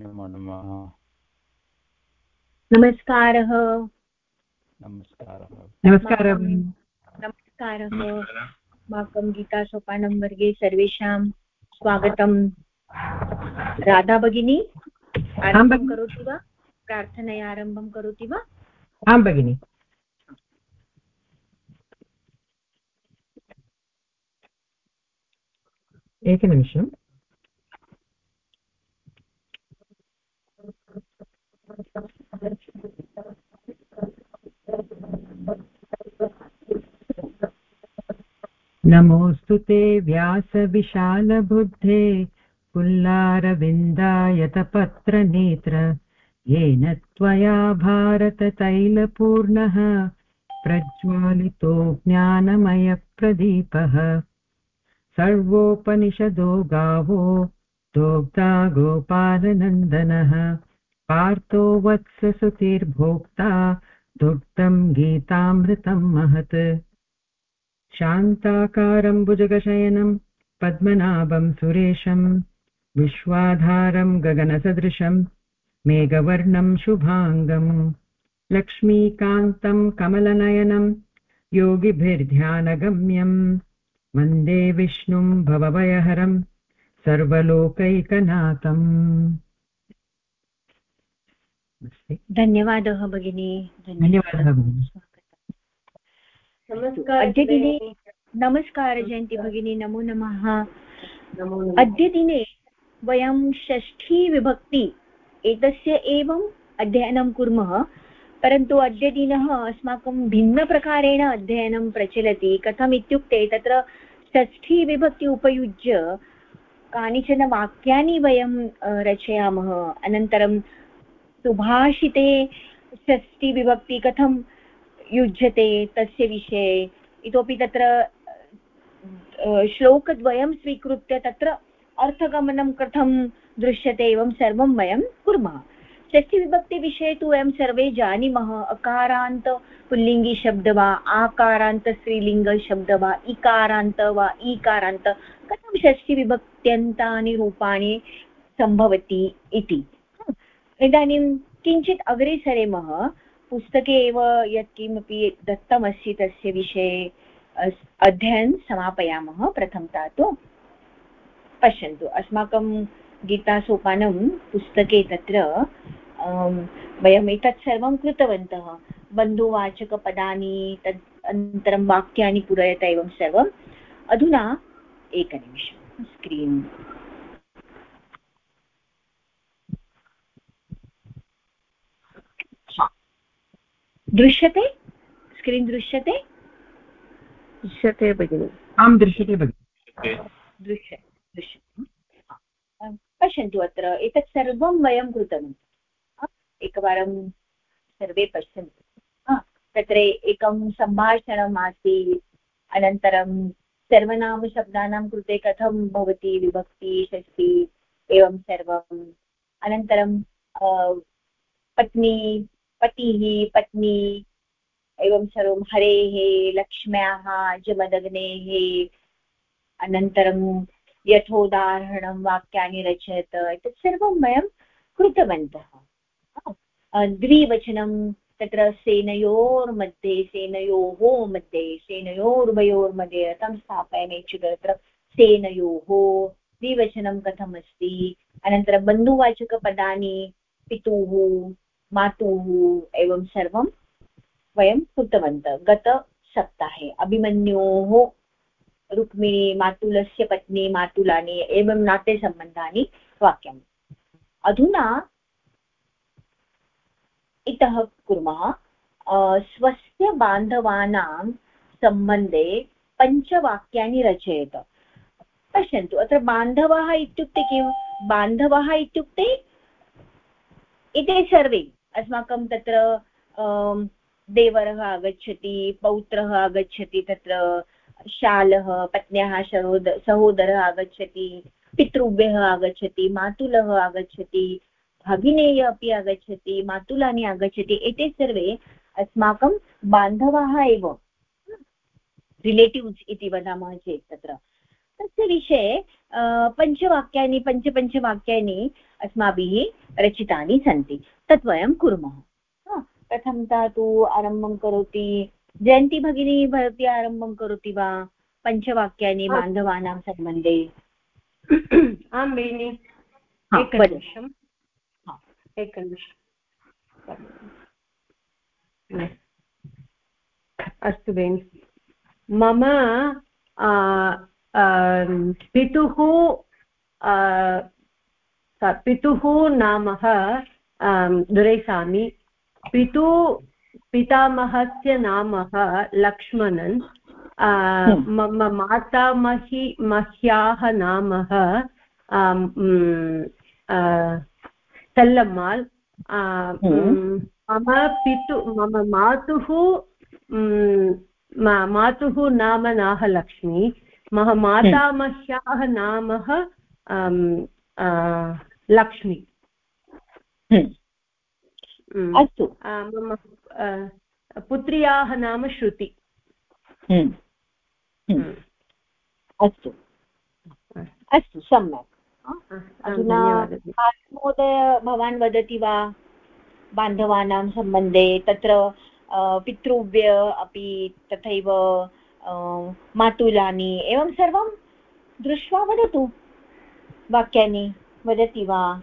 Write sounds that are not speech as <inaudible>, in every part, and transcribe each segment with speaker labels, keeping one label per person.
Speaker 1: नमो नमः
Speaker 2: नमस्कारः।
Speaker 1: नमस्कारः।
Speaker 3: नमस्कारः।
Speaker 2: नमस्कारः। अस्माकं गीतासोपानं वर्गे सर्वेषां स्वागतं राधा भगिनी आरम्भं करोति वा? प्रार्थनया आरम्भं करोति वा?
Speaker 3: आं भगिनि। एकनिमिषम् नमोऽस्तु ते व्यासविशालबुद्धे पुल्लारविन्दायतपत्रनेत्र येन त्वया भारततैलपूर्णः प्रज्वालितो ज्ञानमयप्रदीपः। सर्वोपनिषदो गावो दोग्धा गोपालनन्दनः। पार्थो वत्ससुतिर्भोक्ता दुग्धम् गीतामृतम् महत्। शान्ताकारम् भुजगशयनम् पद्मनाभम् सुरेशम् विश्वाधारम् गगनसदृशम् मेघवर्णम् शुभाङ्गम् लक्ष्मीकान्तम् कमलनयनम् योगिभिर्ध्यानगम्यम् वंदे विष्णुम् भवभयहरम् सर्वलोकैकनाथम्।
Speaker 2: धन्यवादः भगिनी।
Speaker 3: धन्यवादः भगिनी।
Speaker 2: अद्यदिने नमस्कार जयन्ति भगिनी नमो नमः। अद्यदिने वयं षष्ठी विभक्ति एतस्य एवम् अध्ययनं कुर्मः परन्तु अद्यदिनः अस्माकं भिन्नप्रकारेण अध्ययनं प्रचलति। कथम् इत्युक्ते तत्र षष्ठीविभक्ति उपयुज्य कानिचन वाक्यानि वयं रचयामः। अनन्तरं सुभाषिते षष्ठीविभक्ति कथं युज्यते तस्य विषये? इतोपि तत्र श्लोकद्वयं स्वीकृत्य तत्र अर्थगमनं कथं दृश्यते एवं सर्वं वयं कुर्मः। षष्ठीविभक्तिविषये तु वयं सर्वे जानीमः, अकारान्त पुल्लिङ्गिशब्द वा, आकारान्त स्त्रीलिङ्गशब्द वा, इकारान्त वा, ईकारान्त, कथं षष्ठीविभक्त्यन्तानि रूपाणि सम्भवति इति। इदानीं किञ्चित् अग्रे सरेमः पुस्तके एव यत्किमपि दत्तमस्ति तस्य विषये अध्ययनं समापयामः प्रथमतः तु पश्यन्तु। अस्माकं गीतासोपानं पुस्तके तत्र वयम् एतत् सर्वं कृतवन्तः। बन्धुवाचकपदानि, तद् अनन्तरं वाक्यानि पूरयत एवं सर्वम्। अधुना एकनिमिषं स्क्रीन् दृश्यते? स्क्रीन् दृश्यते?
Speaker 4: दृश्यते भगिनि।
Speaker 3: आं दृश्यते भगिनि।
Speaker 2: दृश्य दृश्यते। पश्यन्तु अत्र एतत् सर्वं वयं कृतवन्तः। एकवारं सर्वे पश्यन्तु। तत्र एकं सम्भाषणम् आसीत् अनन्तरं सर्वनामशब्दानां कृते कथं भवति विभक्ति षष्टि एवं सर्वम्। अनन्तरं पत्नी पतिः पत्नी, एवं सर्वं हरेः, लक्ष्म्याः, जमदग्नेः। अनन्तरं यथोदाहरणं वाक्यानि रचयत। एतत् सर्वं वयं कृतवन्तः। द्विवचनं तत्र सेनयोर्मध्ये, सेनयोः मध्ये सेनयोरुभयोर्मध्ये रथं स्थापयामि तत्र सेनयोः। द्विवचनं कथमस्ति? अनन्तरं बन्धुवाचकपदानि पितुः मातुः एवं सर्वं वयं कृतवन्तः। गतसप्ताहे अभिमन्योः रुक्मिणी मातुलस्य पत्नी मातुलानि एवं नाट्यसम्बन्धानि वाक्यानि अधुना इतः कुर्मः स्वस्य बान्धवानां सम्बन्धे पञ्चवाक्यानि रचयत। पश्यन्तु, अत्र बान्धवः इत्युक्ते किं बान्धवः इत्युक्ते इते सर्वे। अस्माकं तत्र अं, देवरः आगच्छति पौत्रः आगच्छति तत्र शालः पत्न्याः सहोद सहोदरः आगच्छति पितृभ्यः आगच्छति मातुलः आगच्छति भगिनेय अपि आगच्छति मातुलानि आगच्छति एते सर्वे अस्माकं बान्धवाः एव। रिलेटिव्स् इति वदामः चेत् तत्र। तस्य विषये पञ्चवाक्यानि पञ्चपञ्चवाक्यानि अस्माभिः रचितानि सन्ति। तत् वयं कुर्मः। प्रथमतः तु आरम्भं करोति। जयन्ती भगिनी भवती आरम्भं करोति वा? पञ्चवाक्यानि बान्धवानां सम्बन्धे।
Speaker 5: आं बेनि एकनिमिषम्। एकनिमिषम्। अस्तु बेनि मम पितुः पितुः नामः दुरैसामि पितु पितामहस्य नामः लक्ष्मणन् हम्म। मम मातामही मह्याः नामः सल्लम्माल् हम्म। मम पितु मम मातुः मातुः नाम नाहलक्ष्मी मम मातामह्याः नाम लक्ष्मी हम्म।
Speaker 2: अस्तु।
Speaker 5: मम पुत्र्याः नाम श्रुति।
Speaker 2: हम्म। अस्तु। अस्तु। सम्यक्। अधुना महोदय भवान् वदति वा? बान्धवानां सम्बन्धे तत्र पितृव्य अपि तथैव मातुलानि एवं सर्वं दृष्ट्वा वदतु। वाक्यानि वदति वा?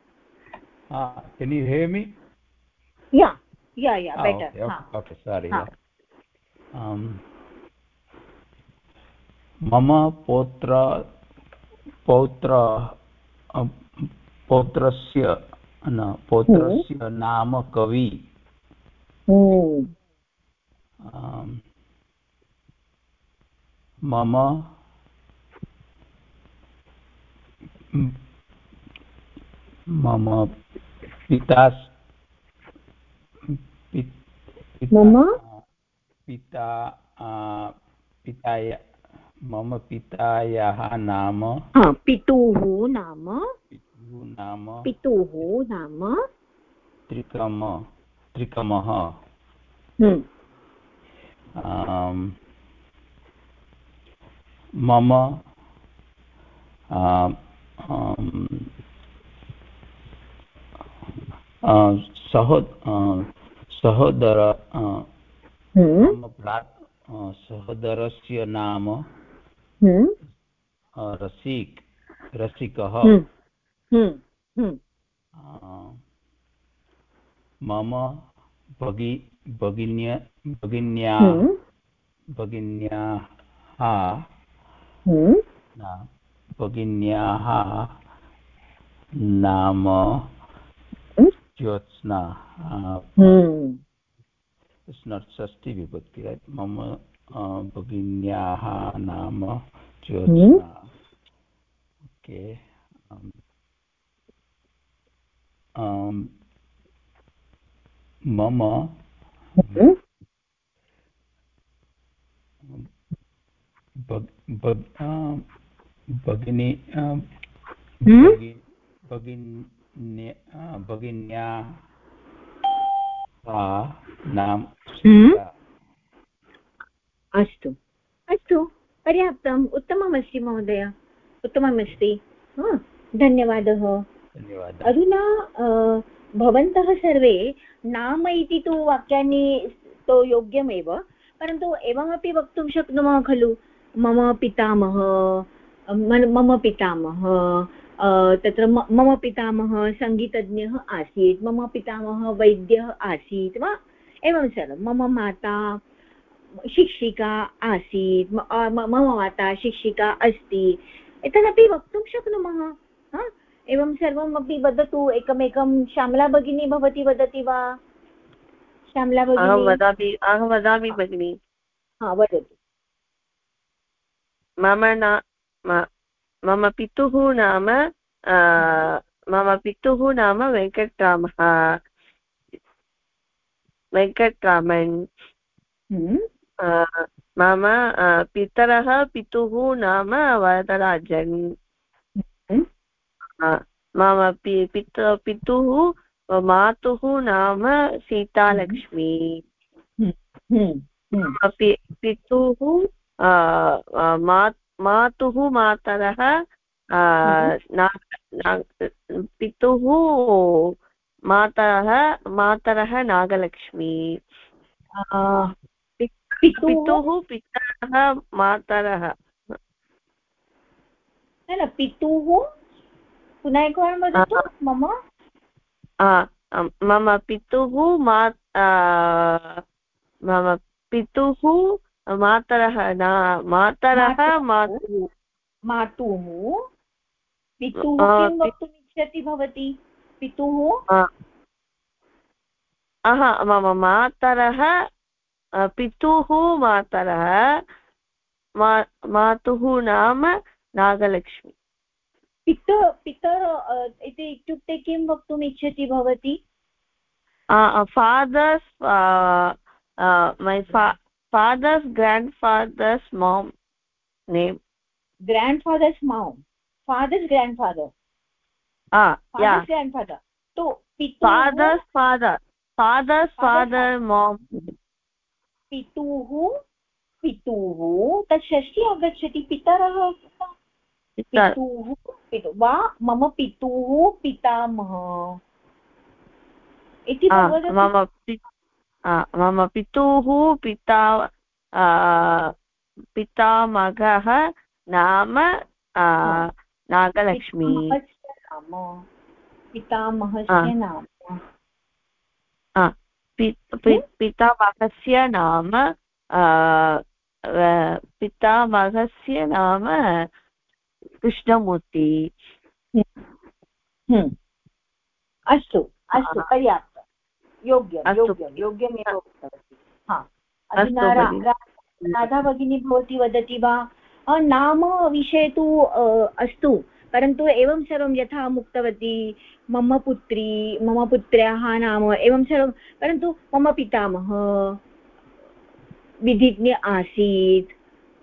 Speaker 1: can you hear me
Speaker 2: yeah yeah yeah
Speaker 1: oh,
Speaker 2: better
Speaker 1: okay, okay, okay sorry yeah. um mama potra पौत्र पौत्रस्य न पौत्रस्य नाम कवि मम मम पिता
Speaker 2: मम
Speaker 1: पिता पिताय मम पितायाः नाम
Speaker 2: पितुः नाम
Speaker 1: पितुः नाम
Speaker 2: पितुः नाम
Speaker 1: त्रिकम त्रिकमः। मम सहो सहोदर। सहोदरस्य नाम। रसिक रसिकः। मम भगि भगिन्य भगिन्या भगिन्याः भगिन्याः नाम ज्योत्स्ना इट्स् नाट् षष्टि विभक्ति रैट् मम भगिन्याः नाम ज्योत्स्ना। ओके मम भगिनी भगिन्या नाम
Speaker 2: हम्म? अस्तु। अस्तु पर्याप्तम्। उत्तममस्ति महोदय। उत्तममस्ति। धन्यवादः। अधुना भवन्तः सर्वे नाम इति तु वाक्यानि तु योग्यमेव परन्तु एवमपि वक्तुं शक्नुमः खलु? मम पितामह मम पितामह तत्र मम पितामहः सङ्गीतज्ञः आसीत् मम पितामहः वैद्यः आसीत् वा? एवं सर्वं मम माता शिक्षिका आसीत् मम माता शिक्षिका अस्ति एतदपि वक्तुं शक्नुमः एवं सर्वमपि वदतु एकमेकं श्यामला भगिनी भवती वदति वा? श्यामला भगिनी?
Speaker 4: वदामि अहं वदामि भगिनि।
Speaker 2: हा वदतु।
Speaker 4: मम मम पितुः नाम मम पितुः नाम वेङ्कटरामः। वेङ्कटरामन्।
Speaker 2: हम्म,
Speaker 4: मम पितरः पितुः नाम वरदराजन्।
Speaker 2: हम्म,
Speaker 4: मम पि पित पितुः मातुः नाम सीतालक्ष्मी।
Speaker 2: हम्म,
Speaker 4: पितुः मातुः मातरः पितुः मातरः मातरः नागलक्ष्मी। पितुः पितरः मातरः।
Speaker 2: न पितुः। पुनः एकवारं वदतु मम।
Speaker 4: मम पितुः मा मम पितुः मातरः न मातरः मातुः
Speaker 2: मातुः पितुः किं वक्तुम् इच्छति भवती पितुः
Speaker 4: मम मातरः पितुः मातरः मातुः नाम नागलक्ष्मी
Speaker 2: पित पितर इति इत्युक्ते किं वक्तुम् इच्छति भवती
Speaker 4: फादर्स् मै father's grandfather's mom name
Speaker 2: grandfather's mom father's grandfather
Speaker 4: ah
Speaker 2: father's
Speaker 4: yeah
Speaker 2: grandfather so pitu
Speaker 4: father's father father's father mom
Speaker 2: पितुः पितुः तत् षष्ठी आगच्छति पितरः पितुः पितु वा मम पितुः पितामह इति
Speaker 4: मम मम पितुः पिता पितामहः नाम नागलक्ष्मी।
Speaker 2: पितामहस्य नाम।
Speaker 4: पितामहस्य नाम। पितामहस्य नाम कृष्णमूर्ति।
Speaker 2: हम्म। हम्म। अस्तु अस्तु पर्याप्तं योग्यं योग्यं योग्यमेव उक्तवती। हा राधा भगिनी भवती वदति वा? नाम विषये तु अस्तु परन्तु एवं सर्वं यथा अहम् उक्तवती मम पुत्री मम पुत्र्याः नाम एवं सर्वं परन्तु मम पितामह विधिज्ञ आसीत्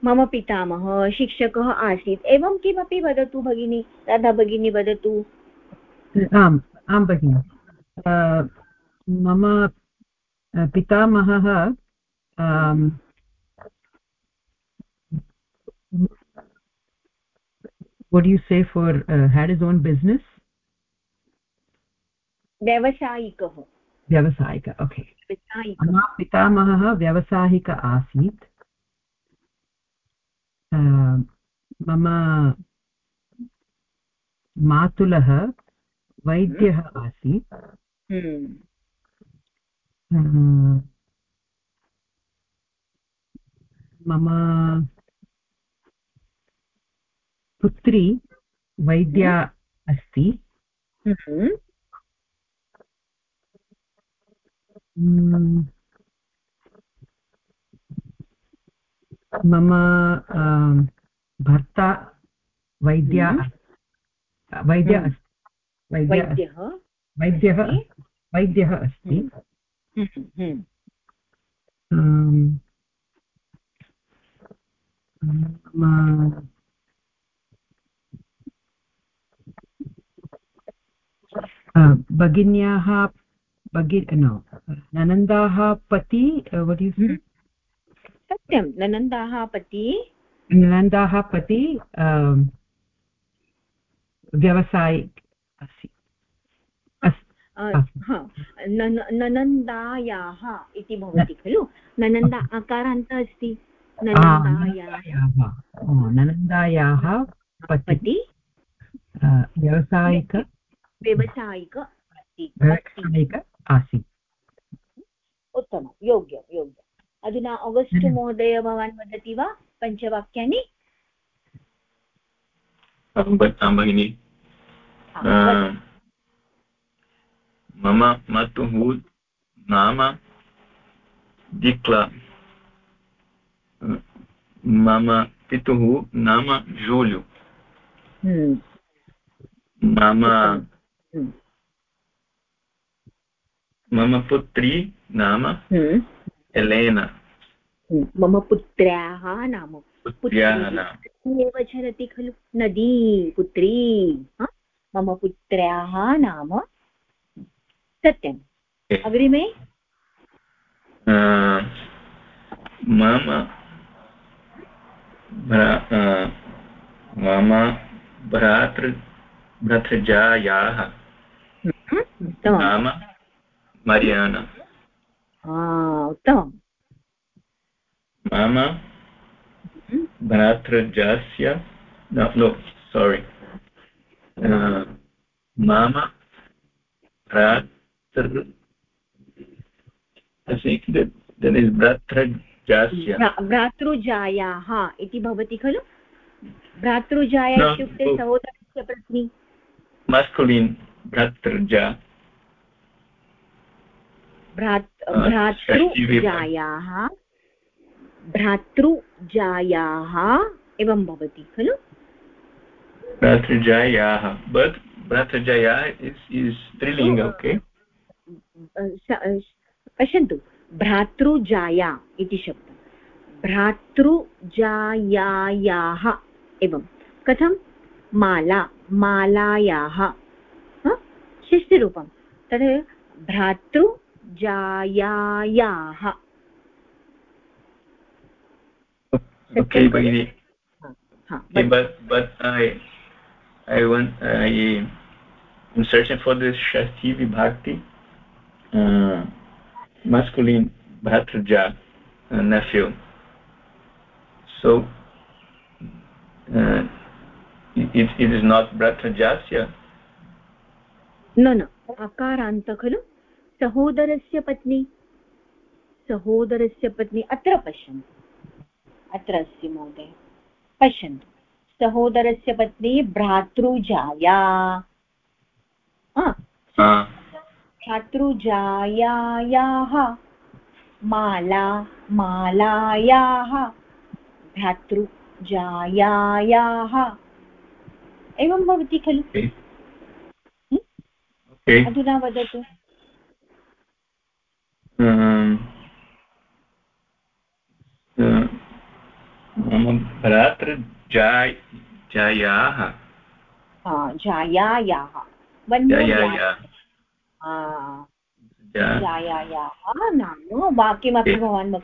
Speaker 2: मम पितामहः शिक्षकः आसीत्। एवं किमपि वदतु भगिनी राधा भगिनी वदतु।
Speaker 3: आम् आं भगिनि। मम पितामहः what do you say for uh, had his own business?
Speaker 2: व्यवसायिकः।
Speaker 3: व्यवसायिक ओके मम पितामहः व्यवसायिक आसीत्। मम मातुलः वैद्यः आसीत्।
Speaker 2: हम्म।
Speaker 3: मम पुत्री वैद्या हम्म। अस्ति।
Speaker 2: हम्म।
Speaker 3: मम भर्ता वैद्या वैद्य अस्ति।
Speaker 2: वैद्यः
Speaker 3: वैद्यः वैद्यः अस्ति।
Speaker 2: हम्म, हम्म, हम्म।
Speaker 3: भगिन्याः भगि नो ननन्दाः पति वदि
Speaker 2: सत्यं ननन्दाः पति।
Speaker 3: ननन्दाः पति व्यवसाय अस्ति
Speaker 2: ननन्दायाः इति भवति खलु? ननन्दा अकारान्त अस्ति? ननन्दायाः।
Speaker 3: पति। व्यावसायिक
Speaker 2: व्यवसायिक
Speaker 3: व्यावसायिक आसीत्।
Speaker 2: उत्तमं योग्यं योग्यम् अधुना अगस्ट् महोदय भवान् वदति वा पञ्चवाक्यानि?
Speaker 6: भगिनि। मम मातुः नाम दिक्ला। मम पितुः नाम जूलु।
Speaker 2: हम्म,
Speaker 6: मम
Speaker 2: हम्म,
Speaker 6: मम पुत्री नाम
Speaker 2: हम्म,
Speaker 6: एलेन।
Speaker 2: मम पुत्र्याः नाम।
Speaker 6: पुत्र्याः नाम।
Speaker 2: एव चलति खलु। नदी पुत्री। मम पुत्र्याः नाम सत्यम् अग्रिमे?
Speaker 6: मम मम भ्रातृ भ्रातृजायाः। नाम मर्याना। मम भ्रातृजस्य no sorry uh, mama I think that that is भ्रातृजस्य
Speaker 2: भ्रातृजायाः इति भवति खलु भ्रातृजाया इत्युक्ते सहोदरस्य पत्नी
Speaker 6: masculine भ्रातृजा
Speaker 2: भ्रातृजायाः भ्रातृजायाः एवं भवति खलु
Speaker 6: भ्रातृजायाः भ्रातृजायाः is is strilinga okay?
Speaker 2: स- पश्यन्तु भ्रातृजाया इति शब्दः। भ्रातृजायायाः एवं। कथं? माला मालायाः शिष्यरूपं तद् भ्रातृजायायाः विभक्ति
Speaker 6: okay, masculine bhatraja uh, nephew. So uh, it, it is not bhatrajasya
Speaker 2: न न अकारान्त खलु सहोदरस्य पत्नी सहोदरस्य पत्नी अत्र पश्यन्तु अत्र अस्ति महोदय पश्यन्तु सहोदरस्य पत्नी भ्रातृजाया
Speaker 6: uh,
Speaker 2: भ्रातृजायायाः माला मालायाः। भ्रातृजायायाः। एवं भवति खलु? अधुना वदतु।
Speaker 6: Um, मम भ्रातृजाय जायाः।
Speaker 2: जायायाः। One more
Speaker 6: जायाया
Speaker 2: या- हा,
Speaker 6: जा-
Speaker 2: जायायाः नाम वाक्यमपि. भवान्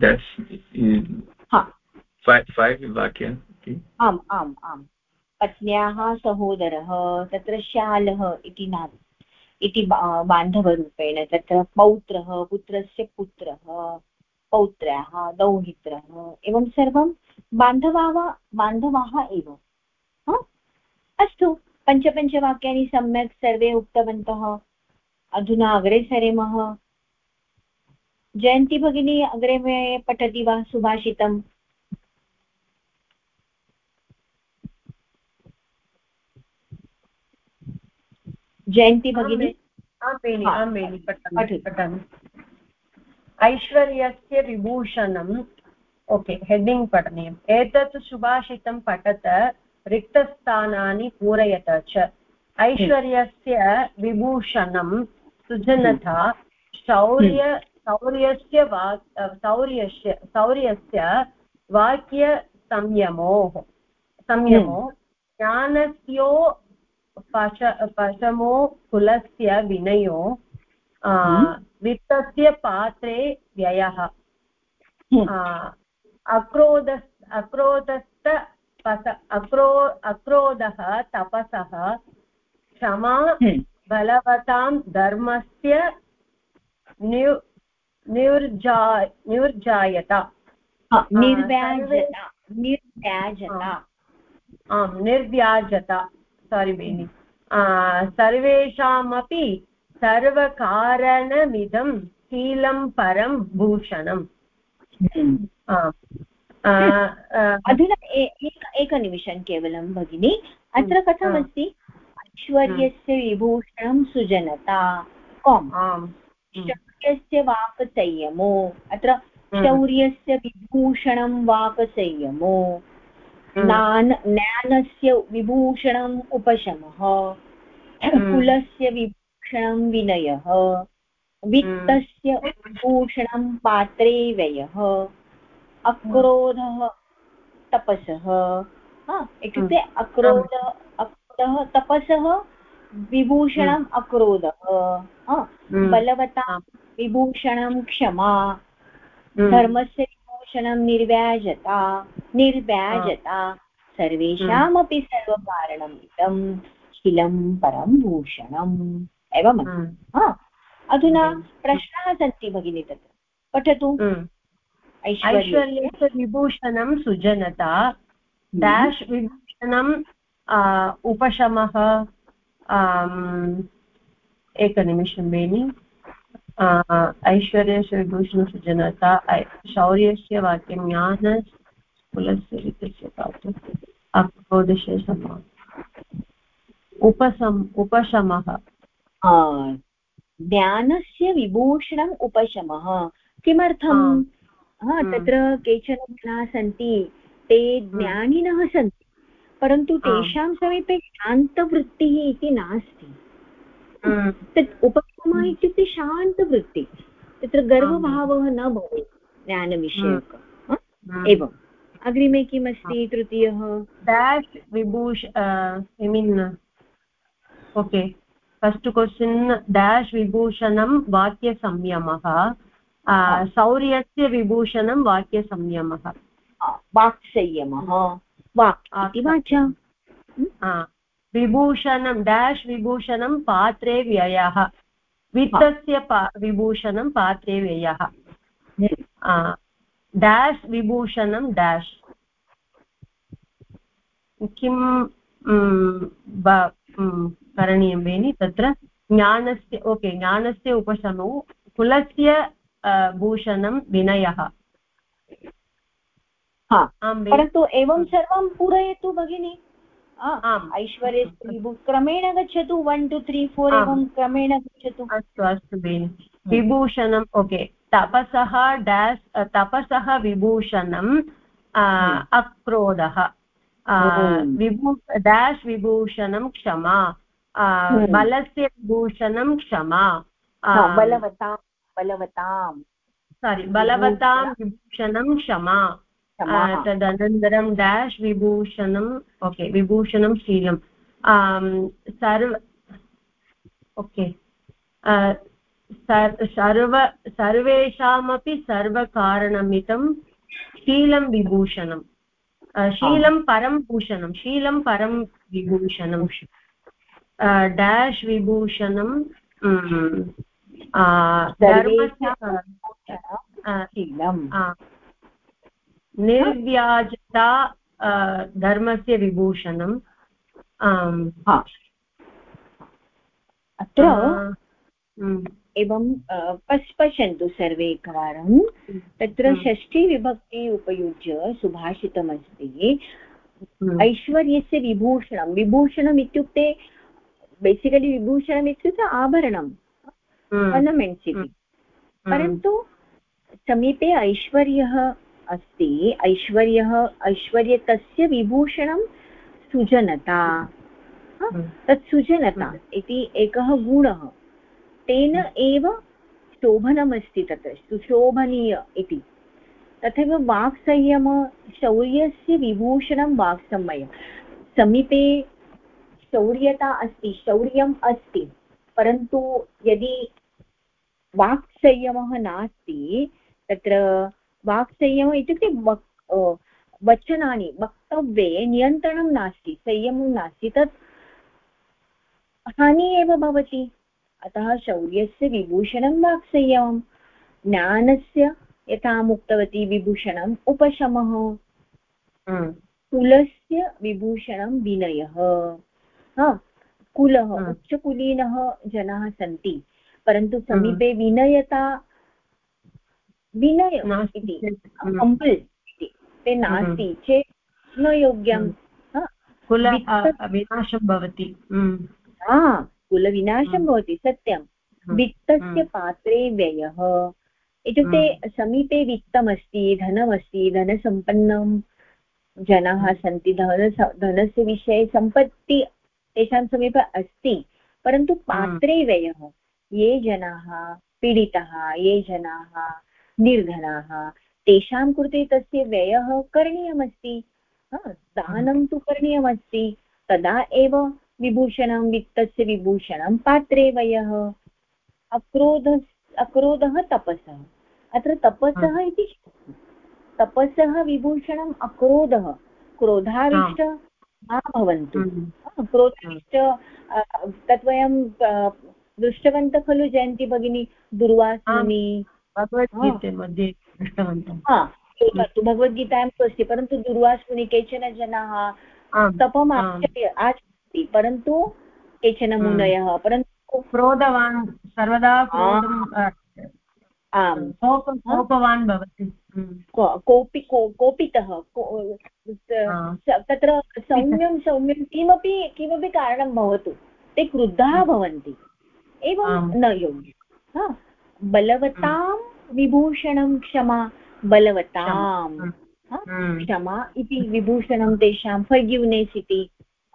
Speaker 6: that's five five vakya
Speaker 2: आम् आम् आम् पत्न्याः सहोदरः तत्र शालः इति नाम इति बान्धवरूपेण तत्र पौत्रः पुत्रस्य पुत्रः पौत्र्याः दौहित्रः एवं सर्वं बान्धवाः बान्धवाः एव। अस्तु पञ्चपञ्चवाक्यानि सम्यक् सर्वे उक्तवन्तः। अधुना अग्रे सरेमः। जयन्ती भगिनी अग्रे मे पठति वा सुभाषितम्? जयन्ती भगिनी। हा.
Speaker 5: पठामि। ऐश्वर्यस्य विभूषणम् ओके हेडिङ्ग् पठनीयम्। एतत् सुभाषितं पठत रिक्तस्थानानि पूरयत च। ऐश्वर्यस्य विभूषणं सुजनता शौर्य शौर्यस्य वा शौर्यस्य शौर्यस्य वाक्यसंयमोः संयमो ज्ञानस्यो पश पशमो कुलस्य विनयो वित्तस्य पात्रे व्ययः।
Speaker 2: हम्म.
Speaker 5: अक्रोध अक्रोधस्त पस अक्रो अक्रोधः तपसः क्षमा
Speaker 2: हम्म.
Speaker 5: बलवतां धर्मस्य न्यु
Speaker 2: निर्व्याजता निर्व्याजता।
Speaker 5: आम् निर्व्याजता। सारि बेनि। सर्वेषामपि सर्वकारणमिदं शीलं परं भूषणम्। आ,
Speaker 2: अधुना एक एकनिमिषं केवलं भगिनि। अत्र
Speaker 5: हम्म,
Speaker 2: कथमस्ति ऐश्वर्यस्य विभूषणं सुजनता काम्।
Speaker 5: आम्।
Speaker 2: शौर्यस्य वाक्संयमो अत्र शौर्यस्य विभूषणं वाक्संयमो ज्ञान ज्ञानस्य विभूषणम् उपशमः कुलस्य विभूषणं विनयः वित्तस्य विभूषणं पात्रे व्ययः अक्रोधः तपसः इत्युक्ते अक्रोध अक्रोधः तपसः विभूषणम् अक्रोधः बलवता विभूषणं क्षमा धर्मस्य विभूषणं निर्व्याजता निर्व्याजता सर्वेषामपि सर्वकारणम् इदं शिलं परं भूषणम्। एवम् अधुना प्रश्नाः सन्ति भगिनि तत्र पठतु।
Speaker 5: ऐश्वर्यस्य विभूषणं सुजनता डाश् विभूषणम् उपशमः एकनिमिषं बेनि ऐश्वर्यस्य विभूषणस्य जनता शौर्यस्य वाक्यं ज्ञानकुलस्य वित्तस्य पात्र अक्रोधस्य समा। उपशम उपशमः।
Speaker 2: ज्ञानस्य विभूषणम् उपशमः। किमर्थं तत्र केचन जनाः सन्ति ते ज्ञानिनः सन्ति परन्तु तेषां समीपे शान्तवृत्तिः इति नास्ति। तत् उपक्रमः इत्युक्ते शान्तवृत्ति तत्र गर्वभावः न भवेत् ज्ञानविषयक। एवम्। अग्रिमे किमस्ति तृतीयः?
Speaker 5: Vibhush I mean okay first question dash विभूषणं वाक्यसंयमः शौर्यस्य विभूषणं वाक्यसंयमः
Speaker 2: वाक्संयमः वाक्
Speaker 5: विभूषणं डेश् विभूषणं पात्रे व्ययः वित्तस्य पा विभूषणं पात्रे व्ययः डेश् विभूषणं डेश् किं करणीयं बेनि। तत्र ज्ञानस्य ओके ज्ञानस्य उपशमो कुलस्य भूषणं विनयः।
Speaker 2: परन्तु एवं सर्वं पूरयतु भगिनि। ऐश्वर्यस्य विभु क्रमेण गच्छतु वन् टु त्री फोर् एवं क्रमेण गच्छतु।
Speaker 5: अस्तु अस्तु बेनि। विभूषणम् ओके। तपसः डेस् तपसः विभूषणम् अक्रोधः। विभू डेश् विभूषणं क्षमा बलस्य विभूषणं क्षमा
Speaker 2: बलवतां बलवतां।
Speaker 5: सारि बलवतां विभूषणं। क्षमा तदनन्तरं डेश् विभूषणम् ओके विभूषणं शीलं सर्व ओके सर्व सर्वेषामपि सर्वकारणमितं शीलं विभूषणं शीलं परं भूषणं शीलं परं विभूषणं डेश् विभूषणं धर्मस्य निर्व्याजता धर्मस्य विभूषणम्
Speaker 2: अत्र एवं पश्यन्तु सर्वे एकवारं। तत्र षष्ठीविभक्ति उपयुज्य सुभाषितमस्ति। ऐश्वर्यस्य विभूषणं। विभूषणम् इत्युक्ते बेसिकलि विभूषणम् इत्युक्ते आभरणम् ornaments इति। परन्तु समीपे ऐश्वर्यः अस्ति। ऐश्वर्यः ऐश्वर्य तस्य विभूषणं सुजनता। तत् सुजनता इति एकः गुणः। तेन एव शोभनमस्ति तत्र, सुशोभनीय इति। तथैव वाक्संयम, शौर्यस्य विभूषणं वाक्संयम। समीपे शौर्यता अस्ति, शौर्यम् अस्ति, परन्तु यदि वाक्संयमः नास्ति, तत्र वाक्संयमः इत्युक्ते वक् वचनानि, वक्तव्ये नियन्त्रणं नास्ति, संयमं नास्ति, तत् हानि एव भवति। अतः शौर्यस्य विभूषणं वाक्संयमं ज्ञानस्य यथा उक्तवती विभूषणम् उपशमः। कुलस्य विभूषणं विनयः। कुलः उच्चकुलीनः जनाः सन्ति परन्तु समीपे विनयता विनय इति हम्बल् इति ते नास्ति चेत् न योग्यं
Speaker 5: भवति।
Speaker 2: कुलविनाशं भवति सत्यं। वित्तस्य पात्रे व्ययः। इत्युक्ते समीपे वित्तमस्ति धनमस्ति धनसम्पन्नं जनाः सन्ति धन धनस्य विषये संपत्ति तेषां समीपे अस्ति परन्तु पात्रे व्ययः। ये जनाः पीडिताः ये जनाः निर्धनाः तेषां कृते तस्य व्ययः करणीयमस्ति। दानं तु करणीयमस्ति। तदा एव विभूषणं वित्तस्य विभूषणं पात्रे व्ययः अक्रोध अक्रोधः तपसः। अत्र तपसः इति तपसः विभूषणम् अक्रोधः। क्रोधाविष्ट मा भवन्तु। क्रोधाविष्ट तत् वयं दृष्टवन्तः खलु जयन्ती भगिनी। दुर्वासनि।
Speaker 5: भगवद्गीते मध्ये दृष्टवन्तः।
Speaker 2: तु भगवद्गीतायां अस्ति परन्तु दुर्वासुनि केचन जनाः तपम् आचर्य आचरन्ति परन्तु केचन मुनयः परन्तु
Speaker 5: क्रोधवान् सर्वदा आम्। कोपवान् भवति।
Speaker 2: कोऽपि कोपितः तत्र सौम्यं सौम्यं किमपि किमपि कारणं भवतु ते क्रुद्धाः भवन्ति एवं न योग्यं। बलवतां विभूषणं क्षमा बलवतां क्षमा इति विभूषणं तेषां फर्ग्युनेस् इति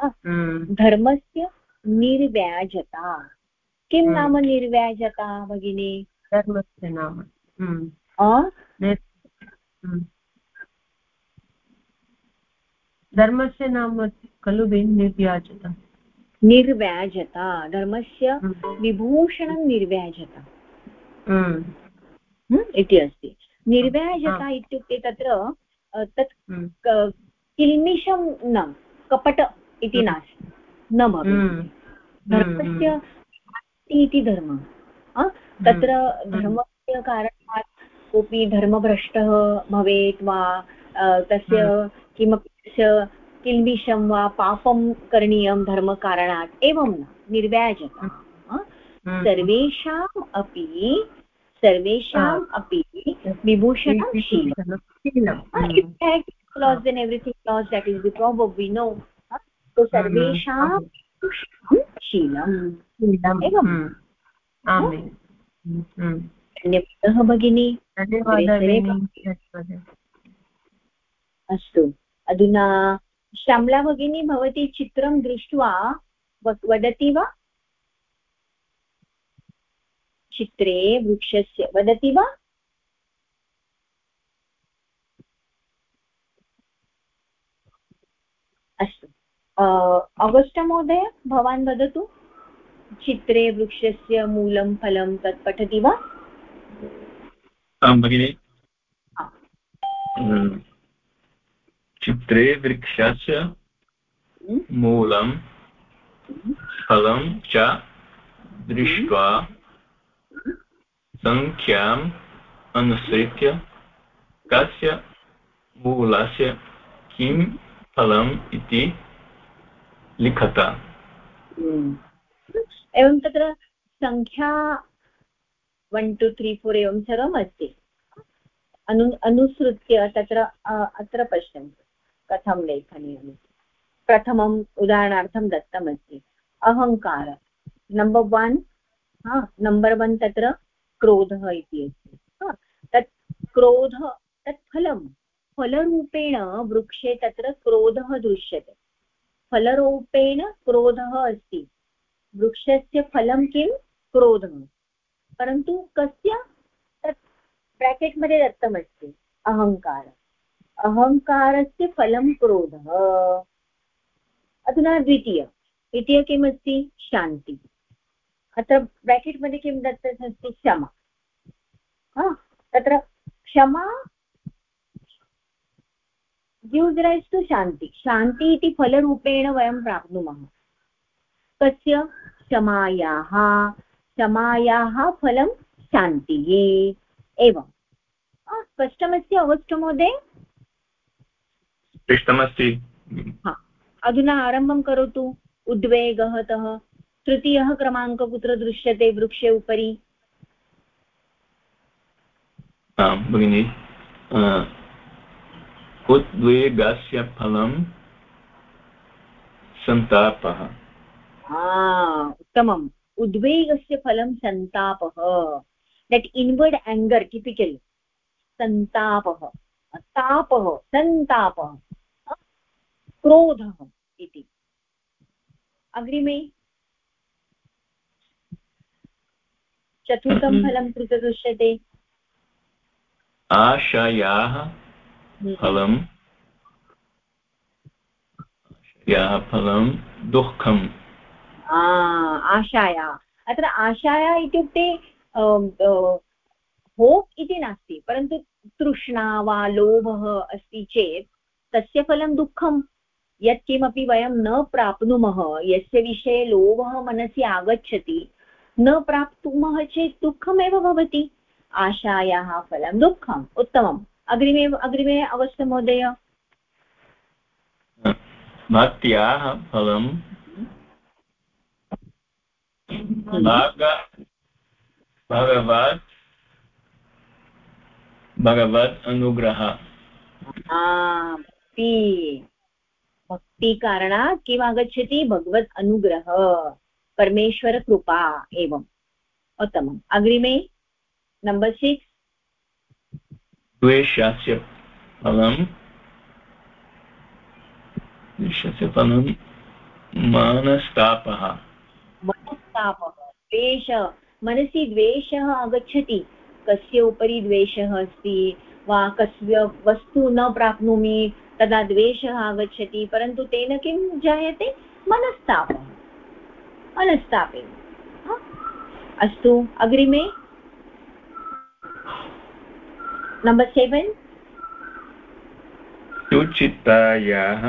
Speaker 2: धर्मस्य निर्व्याजता। किं नाम निर्व्याजता भगिनी?
Speaker 5: धर्मस्य नाम। धर्मस्य नाम खलु निर्व्याजता।
Speaker 2: निर्व्याजता। धर्मस्य विभूषणं निर्व्याजता। इति अस्ति। निर्व्याजता इत्युक्ते तत्र तत् किल्मिषं न कपट इति नास्ति। न भवेत्। धर्मस्य इति धर्मः। तत्र धर्मस्य कारणात् कोऽपि धर्मभ्रष्टः भवेत् वा तस्य किमपि तस्य किल्बिषं वा पापं करणीयं धर्मकारणात् एवं न निर्व्याजता सर्वेषाम् अपि सर्वेषाम् अपि विभूषणं शीलं laws and everything laws that is the proverb we know so सर्वेषां शीलं एवं। धन्यवादः भगिनी। अस्तु। अधुना श्यामला भगिनी भवती चित्रं दृष्ट्वा वदति वा? चित्रे वृक्षस्य वदति वा? अस्तु। अगस्ट् महोदय भवान् वदतु? चित्रे वृक्षस्य मूलं फलं तत् पठति वा?
Speaker 6: आं भगिनि। चित्रे वृक्षस्य। मूलं फलं च दृष्ट्वा सङ्ख्याम् अनुसृत्य कस्य मूलस्य किं फलम् इति लिखत।
Speaker 2: एवं तत्र सङ्ख्या वन् टु त्री फोर् एवं सर्वम् अस्ति। अनु, अनुसृत्य तत्र अत्र पश्यन्तु। कथं लेखनीयम् प्रथमम् उदाहरणार्थं दत्तमस्ति। अहङ्कार। नम्बर् वन् हा नम्बर् वन् तत्र क्रोधः इति अस्ति। तत् क्रोध, तत् फलं फलरूपेण वृक्षे तत्र क्रोधः दृश्यते। फलरूपेण क्रोधः अस्ति। वृक्षस्य फलं किं? क्रोधः। परन्तु कस्य? तत् ब्राकेट् मध्ये दत्तमस्ति, अहङ्कार। अहङ्कारस्य फलं क्रोधः। अधुना द्वितीय। द्वितीय किमस्ति? शान्ति। अत्र ब्राकेट् मध्ये किं दत्तमस्ति? क्षमा। तत्र क्षमा गिव्स् रैस् टु शान्ति। शान्ति इति फलरूपेण वयं प्राप्नुमः। कस्य? क्षमायाः क्षमायाः फलं शान्तिः। एवं स्पष्टमस्ति अवस्तु महोदय?
Speaker 6: स्पष्टमस्ति।
Speaker 2: अधुना आरम्भं करोतु। उद्वेगतः तृतीयः क्रमाङ्कः कुत्र दृश्यते वृक्षे उपरि?
Speaker 6: आं भगिनि। उद्वेगस्य फलं सन्तापः
Speaker 2: उत्तमम् उद्वेगस्य फलं सन्तापः दट् इन्वर्ड् एङ्गर् टिपिकल् सन्तापः तापः सन्तापः क्रोधः इति अग्रिमे चतुर्थं। फलं कृते दृश्यते
Speaker 6: आशयाः। फलं आशयाः फलं दुःखम्
Speaker 2: आशाया अत्र आशाया इत्युक्ते होप् इति नास्ति परन्तु तृष्णा वा लोभः अस्ति चेत् तस्य फलं दुःखं यत्किमपि वयं न प्राप्नुमः यस्य विषये लोभः मनसि आगच्छति न प्राप्नुमः चेत् दुःखमेव भवति आशायाः फलं दुःखम् उत्तमम् अग्रिमे अग्रिमे अवश्य महोदय।
Speaker 6: भक्त्याः फलं भगवत् भगवत् अनुग्रह।
Speaker 2: भक्तिकारणात् किम् आगच्छति? भगवत् अनुग्रह। परमेश्वरकृपा एवम्। उत्तमम्। अग्रिमे नम्बर् सिक्स्।
Speaker 6: द्वेषस्य फलं द्वेषस्य फलं मनस्तापः।
Speaker 2: मनस्तापः, द्वेष, मनसि द्वेषः आगच्छति। कस्य उपरि द्वेषः अस्ति, वा कस्य वस्तु न प्राप्नोमि, तदा द्वेषः आगच्छति, परन्तु तेन किं जायते? मनस्तापः। मनस्तापे। अस्तु, अग्रिमे। नम्बर् सेवेन्
Speaker 6: सुचितायाः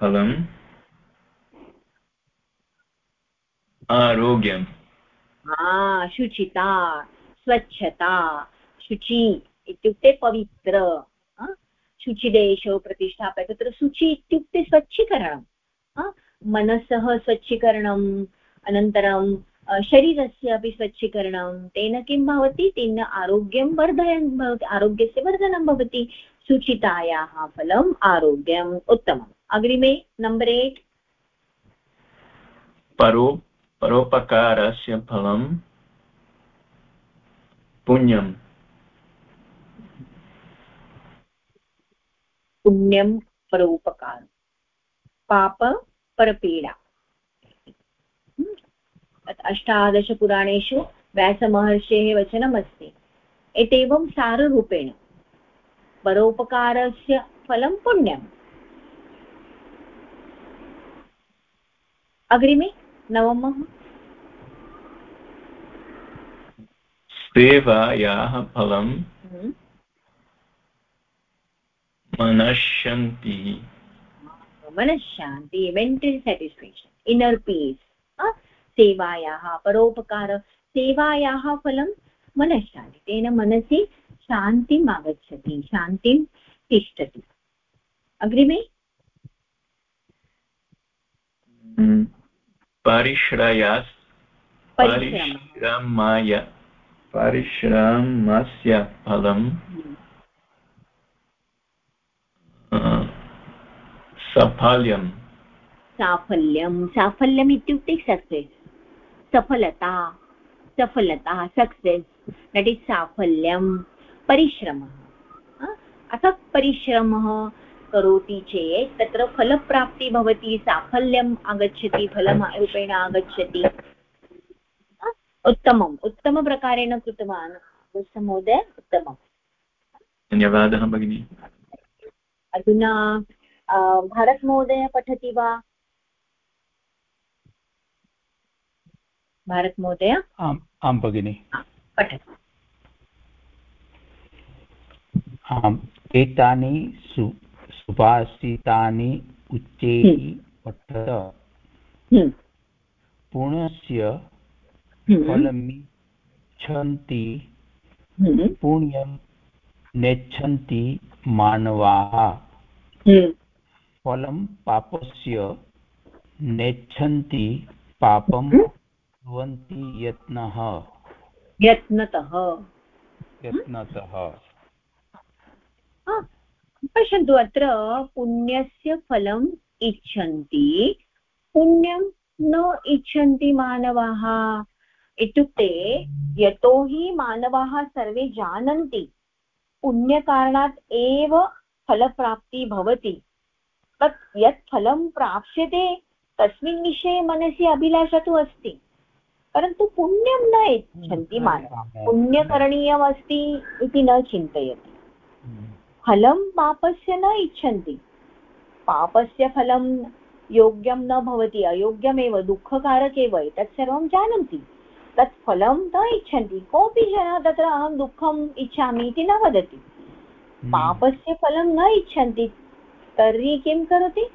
Speaker 6: फलम् आरोग्यम्
Speaker 2: शुचिता स्वच्छता शुचि इत्युक्ते पवित्र शुचिदेशो प्रतिष्ठाप्य तत्र शुचि इत्युक्ते स्वच्छीकरणं मनसः स्वच्छीकरणम् अनन्तरं शरीरस्य अपि स्वच्छीकरणं तेन किं भवति? तेन आरोग्यं वर्धयन् भवति आरोग्यस्य वर्धनं भवति शुचितायाः फलम् आरोग्यम् उत्तमम्। अग्रिमे नम्बर् एट्
Speaker 6: परो परोपकारस्य फलं पुण्यम्।
Speaker 2: पुण्यं परोपकार। पाप परपीडा। अष्टादशपुराणेषु व्यासमहर्षेः वचनमस्ति। एतेवं साररूपेण। परोपकारस्य फलं पुण्यम्। अग्रिमे नवमः।
Speaker 6: सेवायाः फलं हम्म। मनश्शन्तिः।
Speaker 2: मनश्शान्ति मेण्टल् साटिस्फेक्षन् इनर् पीस् सेवायाः परोपकार सेवायाः फलं मनश्शान्ति। तेन मनसि शान्तिम् आगच्छति शान्तिं तिष्ठति। अग्रिमे।
Speaker 6: परिश्रयास्। परिश्रमाय। परिश्रमस्य फलं। साफल्यं
Speaker 2: साफल्यं। साफल्यम् इत्युक्ते सक्सेस् सफलता सफलता सक्सेस् दट् इस् साफल्यं परिश्रमः। अथवा परिश्रमः करोति चेत् तत्र फलप्राप्तिः भवति साफल्यम् आगच्छति फलरूपेण आगच्छति। उत्तमम्। उत्तमप्रकारेण कृतवान् महोदय उत्तमम्।
Speaker 6: धन्यवादः भगिनी।
Speaker 2: अधुना भारतमहोदय पठति वा? भारतमहोदय
Speaker 1: आम् आं भगिनि।
Speaker 2: पठतु।
Speaker 1: आम् एतानि सु सुभाषितानि उच्चैः हम्म। पठत।
Speaker 2: हम्म।
Speaker 1: पुण्यस्य
Speaker 2: हम्म।
Speaker 1: फलमिच्छन्ति पुण्यं नेच्छन्ति मानवाः। फलं पापस्य नेच्छन्ति पापं कुर्वन्ति यत्नः।
Speaker 2: यत्नतः।
Speaker 1: यत्नतः।
Speaker 2: पश्यन्तु अत्र पुण्यस्य फलम् इच्छन्ति। पुण्यं न इच्छन्ति मानवाः। इत्युक्ते यतोहि मानवाः सर्वे जानन्ति पुण्यकारणात् एव फलप्राप्तिः भवति। तत् यत् फलं प्राप्स्यते तस्मिन् विषये मनसि अभिलाषा तु अस्ति। परन्तु पुण्यं न इच्छन्ति मानवाः। पुण्यकरणीयमस्ति इति न चिन्तयति। फलं पापस्य न इच्छन्ति। पापस्य फलं योग्यं न भवति अयोग्यमेव दुःखकारक एव एतत् सर्वं जानन्ति। तत् फलं न इच्छन्ति। कोऽपि जनः तत्र अहं दुःखम् इच्छामि इति न वदति। हम्म। पापस्य फलं न इच्छन्ति। तर्हि किं करोति?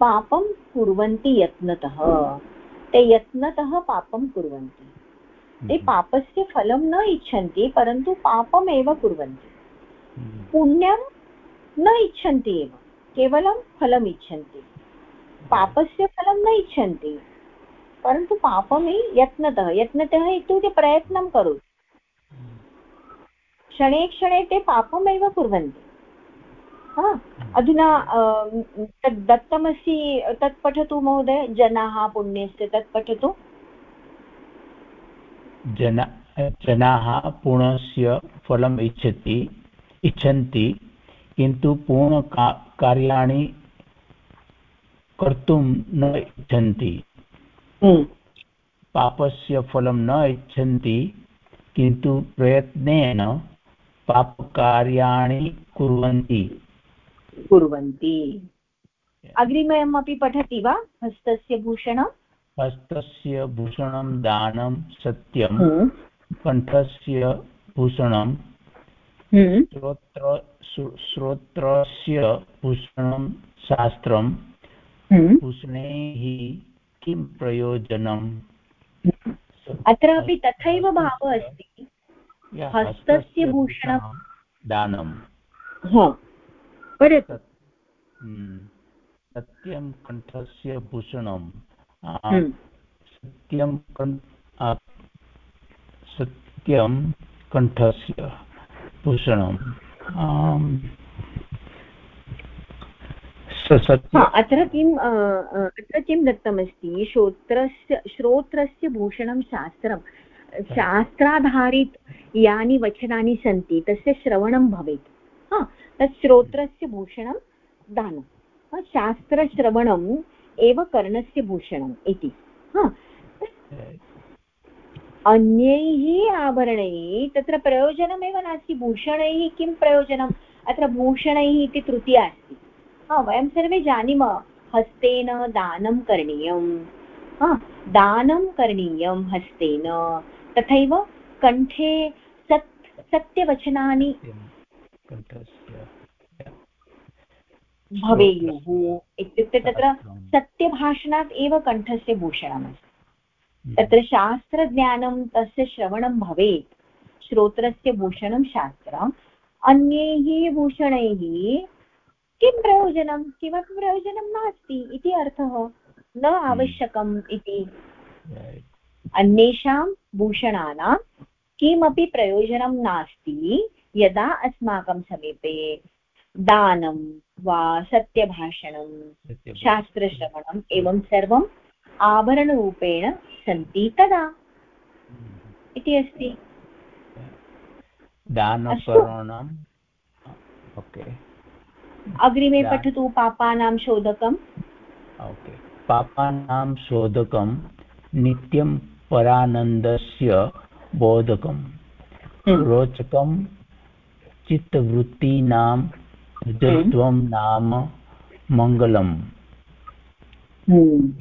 Speaker 2: पापं कुर्वन्ति यत्नतः। ते यत्नतः पापं कुर्वन्ति। ते हम्म। पापस्य फलं न इच्छन्ति परन्तु पापमेव कुर्वन्ति। हम्म। पुण्यं न इच्छन्ति एव केवलं फलम् इच्छन्ति। पापस्य फलं न इच्छन्ति परन्तु पापमे यत्नतः यत्नतः इत्युक्ते प्रयत्नं करोति। क्षणे क्षणे ते पापमेव कुर्वन्ति। अधुना तद् दत्तमस्ति तत् पठतु महोदय जनाः पुण्यस्य तत् पठतु।
Speaker 1: जन जनाः पुण्यस्य फलम् इच्छति इच्छन्ति किन्तु पूर्णकार्याणि कर्तुं न इच्छन्ति। हम्म। पापस्य फलं न इच्छन्ति किन्तु प्रयत्नेन पापकार्याणि कुर्वन्ति।
Speaker 2: कुर्वन्ति। अग्रिमयमपि पठति वा? हस्तस्य भूषणं?
Speaker 1: हस्तस्य भूषणं दानं सत्यं। कण्ठस्य भूषणं। श्रोत्र श्रोत्रस्य भूषणं शास्त्रं। हम्म। किं प्रयोजनम्
Speaker 2: अत्रापि तथैव भावः अस्ति। हस्तस्य भूषणं
Speaker 1: दानं।
Speaker 2: हम्म।
Speaker 1: सत्यं कण्ठस्य भूषणं हम्म। सत्यं सत्यं कण्ठस्य भूषणं
Speaker 2: अत्र किम् अत्र किं दत्तमस्ति? श्रोत्रस्य श्रोत्रस्य भूषणं शास्त्रं। शास्त्राधारित यानि वचनानि सन्ति तस्य श्रवणं भवेत्। हा तत् श्रोत्रस्य भूषणं दानं। शास्त्रश्रवणम् एव कर्णस्य भूषणम् इति। अन्यैः आभरणैः तत्र प्रयोजनमेव नास्ति। भूषणैः किं प्रयोजनम्? अत्र भूषणैः इति तृतीया अस्ति। हा, वयं सर्वे जानीमः, हस्तेन दानं करणीयं दानं करणीयं हस्तेन। तथैव कण्ठे सत्, सत्यवचनानि। भवेयुः। इत्युक्ते तत्र सत्यभाषणात् एव कण्ठस्य भूषणमस्ति। हम्म। तत्र शास्त्रज्ञानं तस्य श्रवणं भवेत्। श्रोत्रस्य भूषणं शास्त्रम्। अन्यैः भूषणैः किं प्रयोजनं? किमपि प्रयोजनं नास्ति इति अर्थः न hmm. आवश्यकम् इति। अन्येषां भूषणानां किमपि प्रयोजनं नास्ति यदा अस्माकं समीपे दानं वा सत्यभाषणं शास्त्रश्रवणम् एवं सर्वम् आभरणरूपेण सन्ति तदा। hmm. इति अस्ति। अग्रिमे पठतु पापानां शोधकम्।
Speaker 1: ओके। पापानां शोधकं नित्यं परानन्दस्य बोधकं हम्म। रोचकं चित्तवृत्तीनां जत्वं नाम मङ्गलम्।
Speaker 2: हम्म।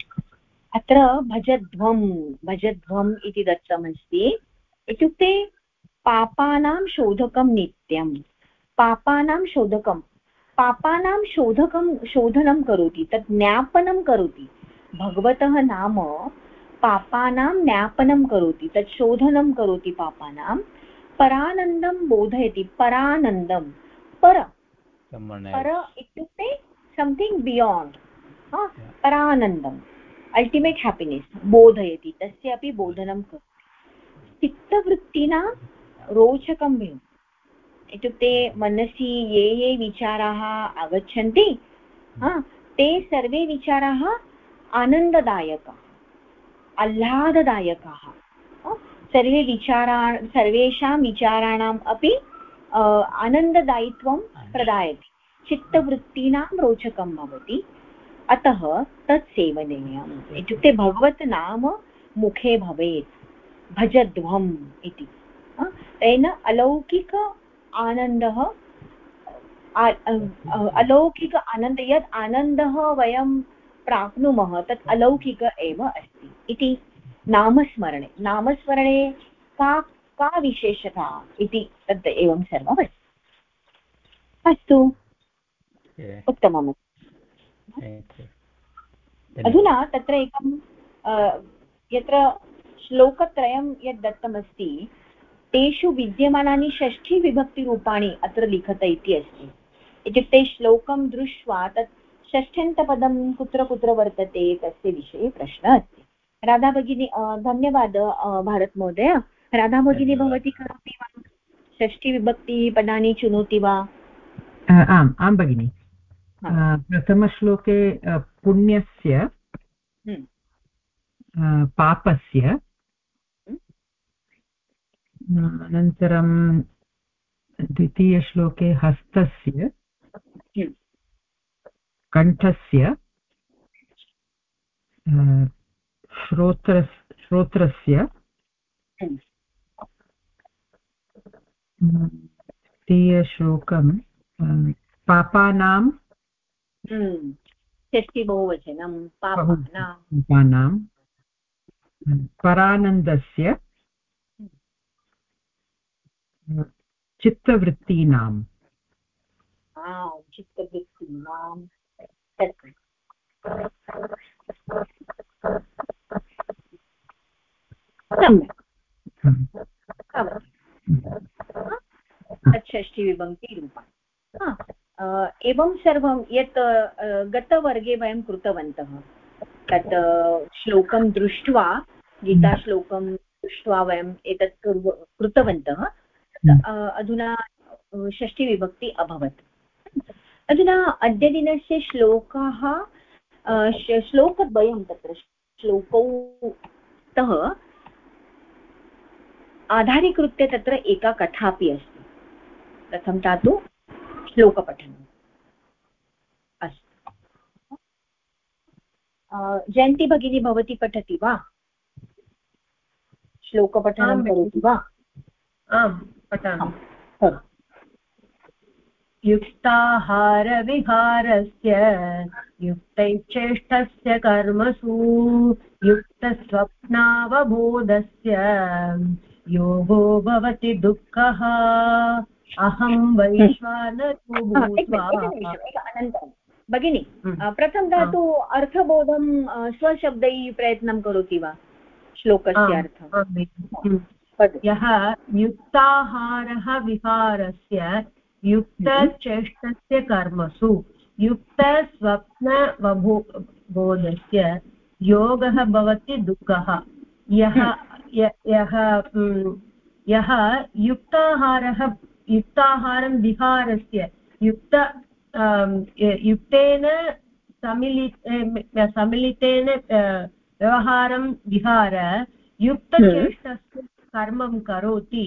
Speaker 2: अत्र भजध्वं भजध्वम् इति दत्तमस्ति। इत्युक्ते पापानां शोधकं नित्यं। पापानां शोधकं। पापानां शोधकं शोधनं करोति तत् ज्ञापनं करोति। भगवतः नाम पापानां ज्ञापनं करोति तत् शोधनं करोति पापानां। परानन्दं बोधयति परानन्दं। पर पर इत्युक्ते संथिङ्ग् बियाण्ड् परानन्दम् अल्टिमेट् हेपिनेस् बोधयति, तस्य अपि बोधनं करोति। चित्तवृत्तिना रोचकं भवति। इत्युक्ते मनसि ये ये विचाराः आगच्छन्ति ते सर्वे विचाराः आनन्ददायकाः, आह्लाददायकाः सर्वे विचारा, सर्वेषां विचाराणाम् अपि आनन्ददायित्वं प्रदायते। चित्तवृत्तीनां रोचकं भवति। अतः तत् सेवनीयम्। इत्युक्ते भगवत् नाम मुखे भवेत्। भजध्वम् इति। तेन अलौकिक आनन्दः अलौकिक आनन्द यत् आनन्दः वयं प्राप्नुमः तत् अलौकिक एव अस्ति। इति नामस्मरणे। नामस्मरणे का का विशेषता इति तद् एवं सर्वमस्ति अस्तु। उत्तमम्। अधुना तत्र एकं यत्र श्लोकत्रयं यद् दत्तमस्ति तेषु विद्यमानानि षष्ठीविभक्तिरूपाणि अत्र लिखत इति अस्ति। इत्युक्ते श्लोकं दृष्ट्वा तत् षष्ठ्यन्तपदं कुत्र कुत्र वर्तते तस्य विषये प्रश्नः अस्ति। राधा भगिनी धन्यवादः भारतमहोदय। राधा भगिनी भवती करोति वा षष्ठीविभक्तिः पदानि चिनोति वा
Speaker 3: आम् आं भगिनि प्रथमश्लोके पुण्यस्य हम्म। पापस्य हम्म। अनन्तरं द्वितीयश्लोके हस्तस्य हम्म। कण्ठस्य श्रोत्र श्रोत्रस्य द्वितीयश्लोकं पापानां
Speaker 2: षष्टि बहुवचनं
Speaker 3: पापानां परानन्दस्य। चित्तवृत्तीनाम्।
Speaker 2: चित्तवृत्तीनां सम्यक्। षष्ठीविभक्तिरूपाणि एवं सर्वं यत् गतवर्गे वयं कृतवन्तः, तत् श्लोकं दृष्ट्वा, गीताश्लोकं दृष्ट्वा वयम् एतत् कृतवन्तः अधुना षष्टिविभक्ति अभवत्। अधुना अद्यदिनस्य श्लोकाः श्लोकद्वयं तत्र, श्लोकौ तः आधारीकृत्य तत्र एका कथा अपि अस्ति। प्रथमता तु श्लोकपठनम्। अस्तु। जयन्ती भगिनी भवती पठति वा? श्लोकपठनं करोति वा?
Speaker 5: आम् पठामि। युक्ताहारविहारस्य युक्तैश्चेष्टस्य कर्मसु युक्तस्वप्नावबोधस्य योगो भवति दुःखः। अहं <laughs> वैश्वानरो
Speaker 2: अनन्तरं। भगिनि प्रथमतः तु अर्थबोधं स्वशब्दैः प्रयत्नं करोति वा? श्लोकस्य अर्थं
Speaker 5: यः युक्ताहारः विहारस्य युक्तचेष्टस्य कर्मसु युक्तस्वप्नवबो बोधस्य योगः भवति दुःखः। यः यः यः युक्ताहारः युक्ताहारं विहारस्य युक्त युक्तेन समिलि सम्मिलितेन व्यवहारं विहार युक्तचेष्टस्य कर्मं करोति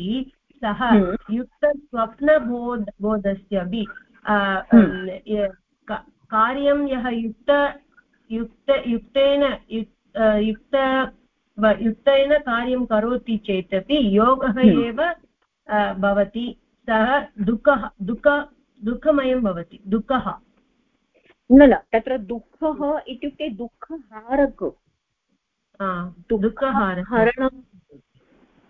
Speaker 5: सः हम्म। युक्तस्वप्नबोध बोधस्य अपि हम्म। कार्यं यः युक्त युक्त युक्तेन युक्त युक्तेन कार्यं करोति चेदपि योगः हम्म। एव भवति। सः दुःखः दुःख दुःखमयं भवति। दुःखः।
Speaker 2: न न तत्र दुःखः इत्युक्ते दुःखहारक। दुःखहरणं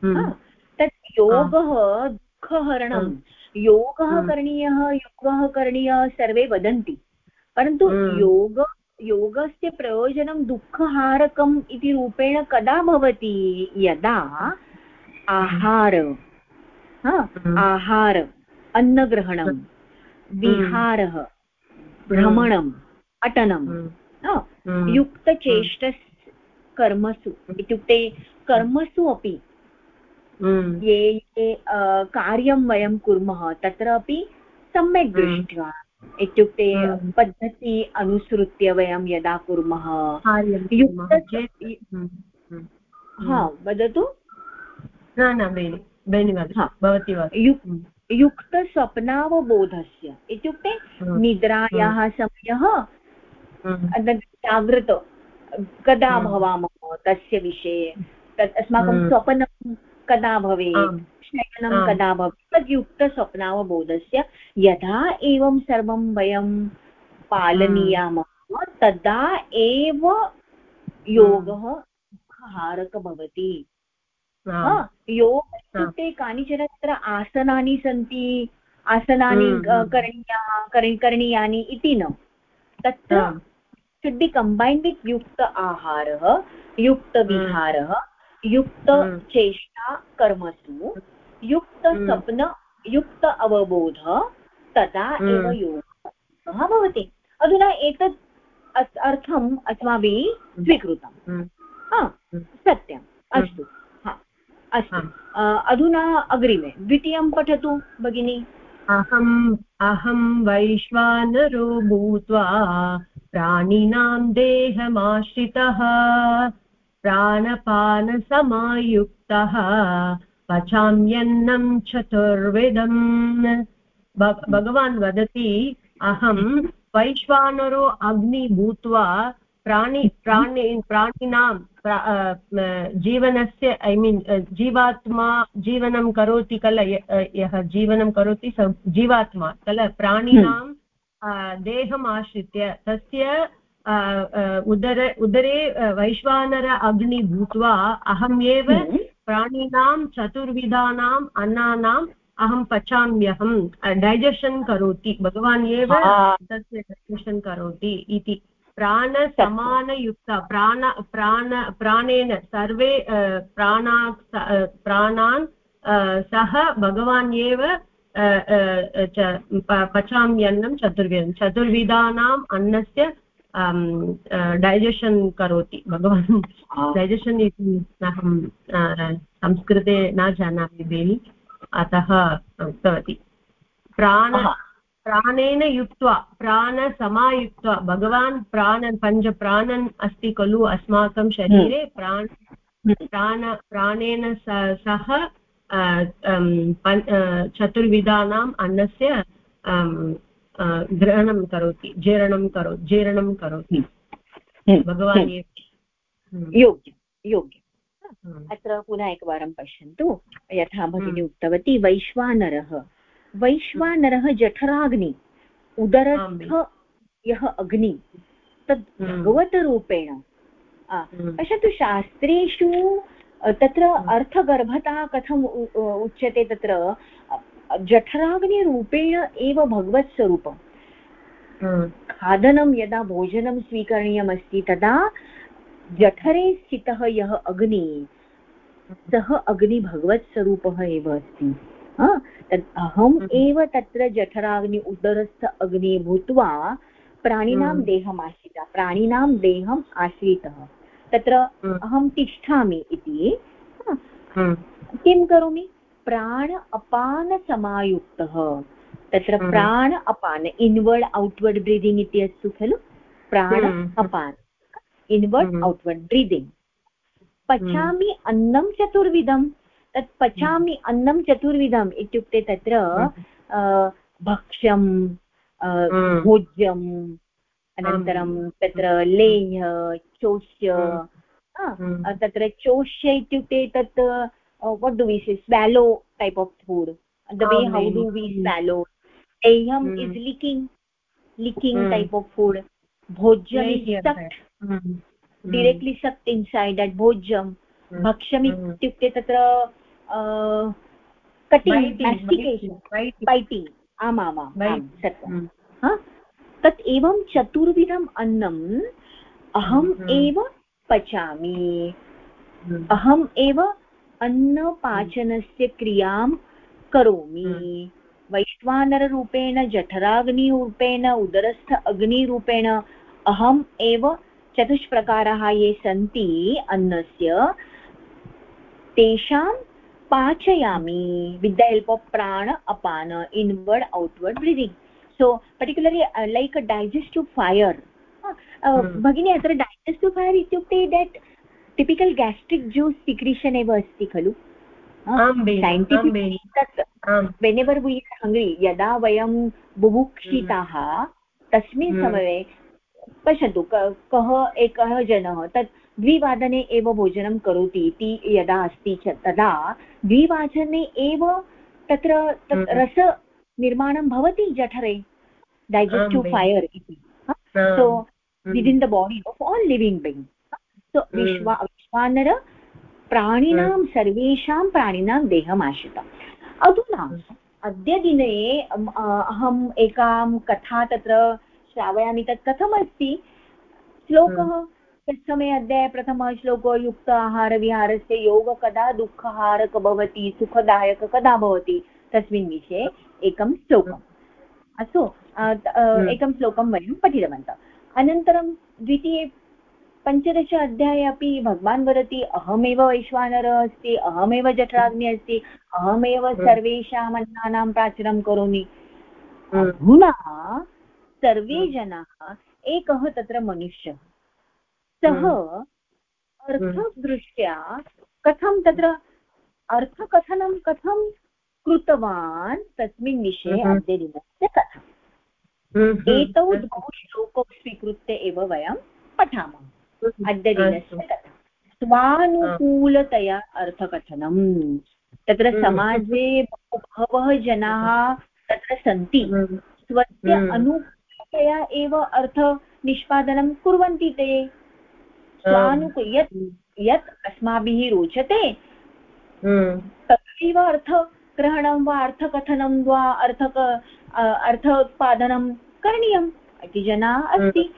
Speaker 2: हम्म। तत् योगः दुःखहरणं। हम्म। योगः। करणीयः योगः करणीयः सर्वे वदन्ति। परन्तु योग योगस्य प्रयोजनं दुःखहारकम् इति रूपेण कदा भवति? यदा आहार आहार अन्नग्रहणं विहारः भ्रमणम् अटनं युक्तचेष्ट कर्मसु इत्युक्ते कर्मसु अपि ये ये कार्यं वयं कुर्मः तत्र अपि सम्यक् दृष्ट्वा इत्युक्ते पद्धति अनुसृत्य वयं यदा कुर्मः। हा वदतु।
Speaker 5: न न बेनि
Speaker 2: युक्तस्वप्नावबोधस्य। इत्युक्ते निद्रायाः समयः जागृत। कदा भवामः तस्य विषये? तत् अस्माकं स्वप्नं कदा भवेत्? शयनं कदा भवेत् तद् युक्तस्वप्नावबोधस्य यदा एवं सर्वं वयं पालनीयामः तदा एव योगः हारक भवति। योग इत्युक्ते कानिचन तत्र आसनानि सन्ति आसनानि करणीयाः करणीयानि इति न। तत्र शुड् बि कम्बैन्ड् वित् युक्त आहारः युक्तविहारः युक्तचेष्टा कर्मसु युक्तस्वप्न युक्त अवबोध तदा एव योगः भवति। अधुना एतत् अर्थम् अस्माभिः स्वीकृतम् सत्यम्। अस्तु। अस्तु। अधुना अग्रिमे द्वितीयं पठतु भगिनि।
Speaker 5: अहम् अहं वैश्वानरो भूत्वा प्राणिनां देहमाश्रितः प्राणपानसमायुक्तः पचाम्यन्नं चतुर्विधम् भगवान् वदति अहं वैश्वानरो अग्नि भूत्वा प्राणि प्राणि प्राणिनां जीवनस्य ऐ मीन् जीवात्मा जीवनं करोति खल यः जीवनं करोति स जीवात्मा खल प्राणिनां देहम् आश्रित्य तस्य उदर उदरे वैश्वानर अग्नि भूत्वा अहम् एव हम्म। प्राणिनां चतुर्विधानाम् अन्नानाम् अहं पचाम्यहं डैजेशन् करोति। भगवान् एव तस्य डैजेशन् करोति इति। प्राणसमानयुक्त प्राण प्राण प्राणेन सर्वे प्राणा प्राणान् सः भगवान् एव पचाम्यन्नं चतुर्विधं चतुर्विधानाम् अन्नस्य डैजेशन् करोति भगवान् डैजेशन् इति अहं संस्कृते न जानामि बेनि अतः उक्तवती प्राण प्राणेन युक्त्वा प्राणसमायुक्त्वा भगवान् प्राण पञ्चप्राणन् अस्ति खलु अस्माकं शरीरे हम्म। प्राण। प्राण प्राणेन सह चतुर्विधानाम् अन्नस्य ग्रहणं करोति जीर्णं करो जीर्णं करोति। हम्म। भगवान्
Speaker 2: योग्यं योग्यम् अत्र पुनः एकवारं पश्यन्तु यथा भगिनी उक्तवती वैश्वानरः। वैश्वानरः जठराग्नि उदरस्थ यः अग्नि तद् हम्म। भगवतरूपेण। हम्म। पश्यतु शास्त्रेषु तत्र हम्म। अर्थगर्भता कथम् उच्यते तत्र जठराग्निरूपेण एव भगवत्स्वरूपम्। खादनं यदा भोजनं स्वीकरणीयमस्ति तदा जठरे स्थितः यः अग्नि सः अग्नि भगवत्स्वरूपः एव अस्ति। तद् अहम् हम्म। एव तत्र जठराग्नि उदरस्थ अग्नि भूत्वा प्राणिनां हम्म। देहम् आश्रिता प्राणिनां देहम् आश्रितः। तत्र हम्म। अहं तिष्ठामि इति। किं करोमि? प्राण अपानसमायुक्तः तत्र प्राण अपान इन्वर्ड् औट्वर्ड् ब्रीदिङ्ग् इति अस्ति खलु? प्राण अपान। इन्वर्ड् औट्वर्ड् ब्रीदिङ्ग् पचामि अन्नं चतुर्विधं तत् पचामि अन्नं चतुर्विधम् इत्युक्ते तत्र भक्ष्यं भोज्यम् अनन्तरं तत्र लेह्य चोष्य तत्र चोष्य इत्युक्ते तत् what do we say swallow type of food the way how do we swallow लेह्यम् is licking licking type of food भोज्यम् is suck directly suck inside that भोज्यं भक्ष्यम् इत्युक्ते तत्र कटिङ्ग् मेस्टिकेशन् बैटिङ्ग् आमामां सत्यं तत् एवं चतुर्विधम् अन्नम् अहम् एव पचामि अहम् एव अन्नपाचनस्य क्रियाँ करोमि। हम्म। वैश्वानररूपेण जठराग्निरूपेण उदरस्थ अग्निरूपेण अहम् एव चतुष्प्रकाराः ये सन्ति अन्नस्य तेषां पाचयामि। विद् हेल्प् आफ् प्राण अपान inward outward breathing so particularly like digestive fire भगिनी अत्र डैजेस्टिव् फायर् इत्युक्ते that typical gastric juice secretion एव अस्ति खलु। वेनेवर् वी हङ्ग्रि यदा वयं बुभुक्षिताः तस्मिन्
Speaker 5: हम्म।
Speaker 2: समये पश्यतु कः एकः जनः तत् द्विवादने एव भोजनं करोति इति यदा अस्ति च तदा द्विवादने एव तत्र तत्
Speaker 5: हम्म।
Speaker 2: रसनिर्माणं भवति जठरे डैजेस्टिव् फैर् इति। So within the body of all living being so विश्वा विश्वानर प्राणिनां सर्वेषां प्राणिनां देहमाश्रितम्। अधुना अद्यदिने अहम् एकां कथा तत्र श्रावयामि तत् कथमस्ति। श्लोकः तत्समये अध्याये प्रथमः श्लोको युक्त आहारविहारस्य योग कदा दुःखहारक भवति सुखदायक कदा भवति तस्मिन् विषये एकं श्लोकम्। अस्तु एकं श्लोकं वयं पठितवन्तः। अनन्तरं द्वितीये पञ्चदश अध्याये अपि भगवान् वदति अहमेव वैश्वानरः अस्ति अहमेव जठराग्नि अस्ति अहमेव। सर्वेषाम् अन्नानां प्राचुरं करोमि। अधुना सर्वे। जनाः एकः तत्र मनुष्यः। सः अर्थदृष्ट्या कथं तत्र अर्थकथनं कथं कृतवान् तस्मिन् विषये अद्य दिनस्य कथा एतौ द्वौ श्लोकौ स्वीकृत्य एव वयं पठामः। अद्यदिनस्य कथा स्वानुकूलतया अर्थकथनम् तत्र
Speaker 5: हम्म।
Speaker 2: समाजे बहवः जनाः तत्र सन्ति।
Speaker 5: हम्म।
Speaker 2: स्वस्य
Speaker 5: हम्म।
Speaker 2: अनुकूलतया एव अर्थनिष्पादनं कुर्वन्ति ते। स्वानुकूल यत् यत् अस्माभिः रोचते तथैव अर्थग्रहणं वा अर्थकथनं वा अर्थक अर्थोत्पादनं करणीयम्। इति जनाः अस्ति।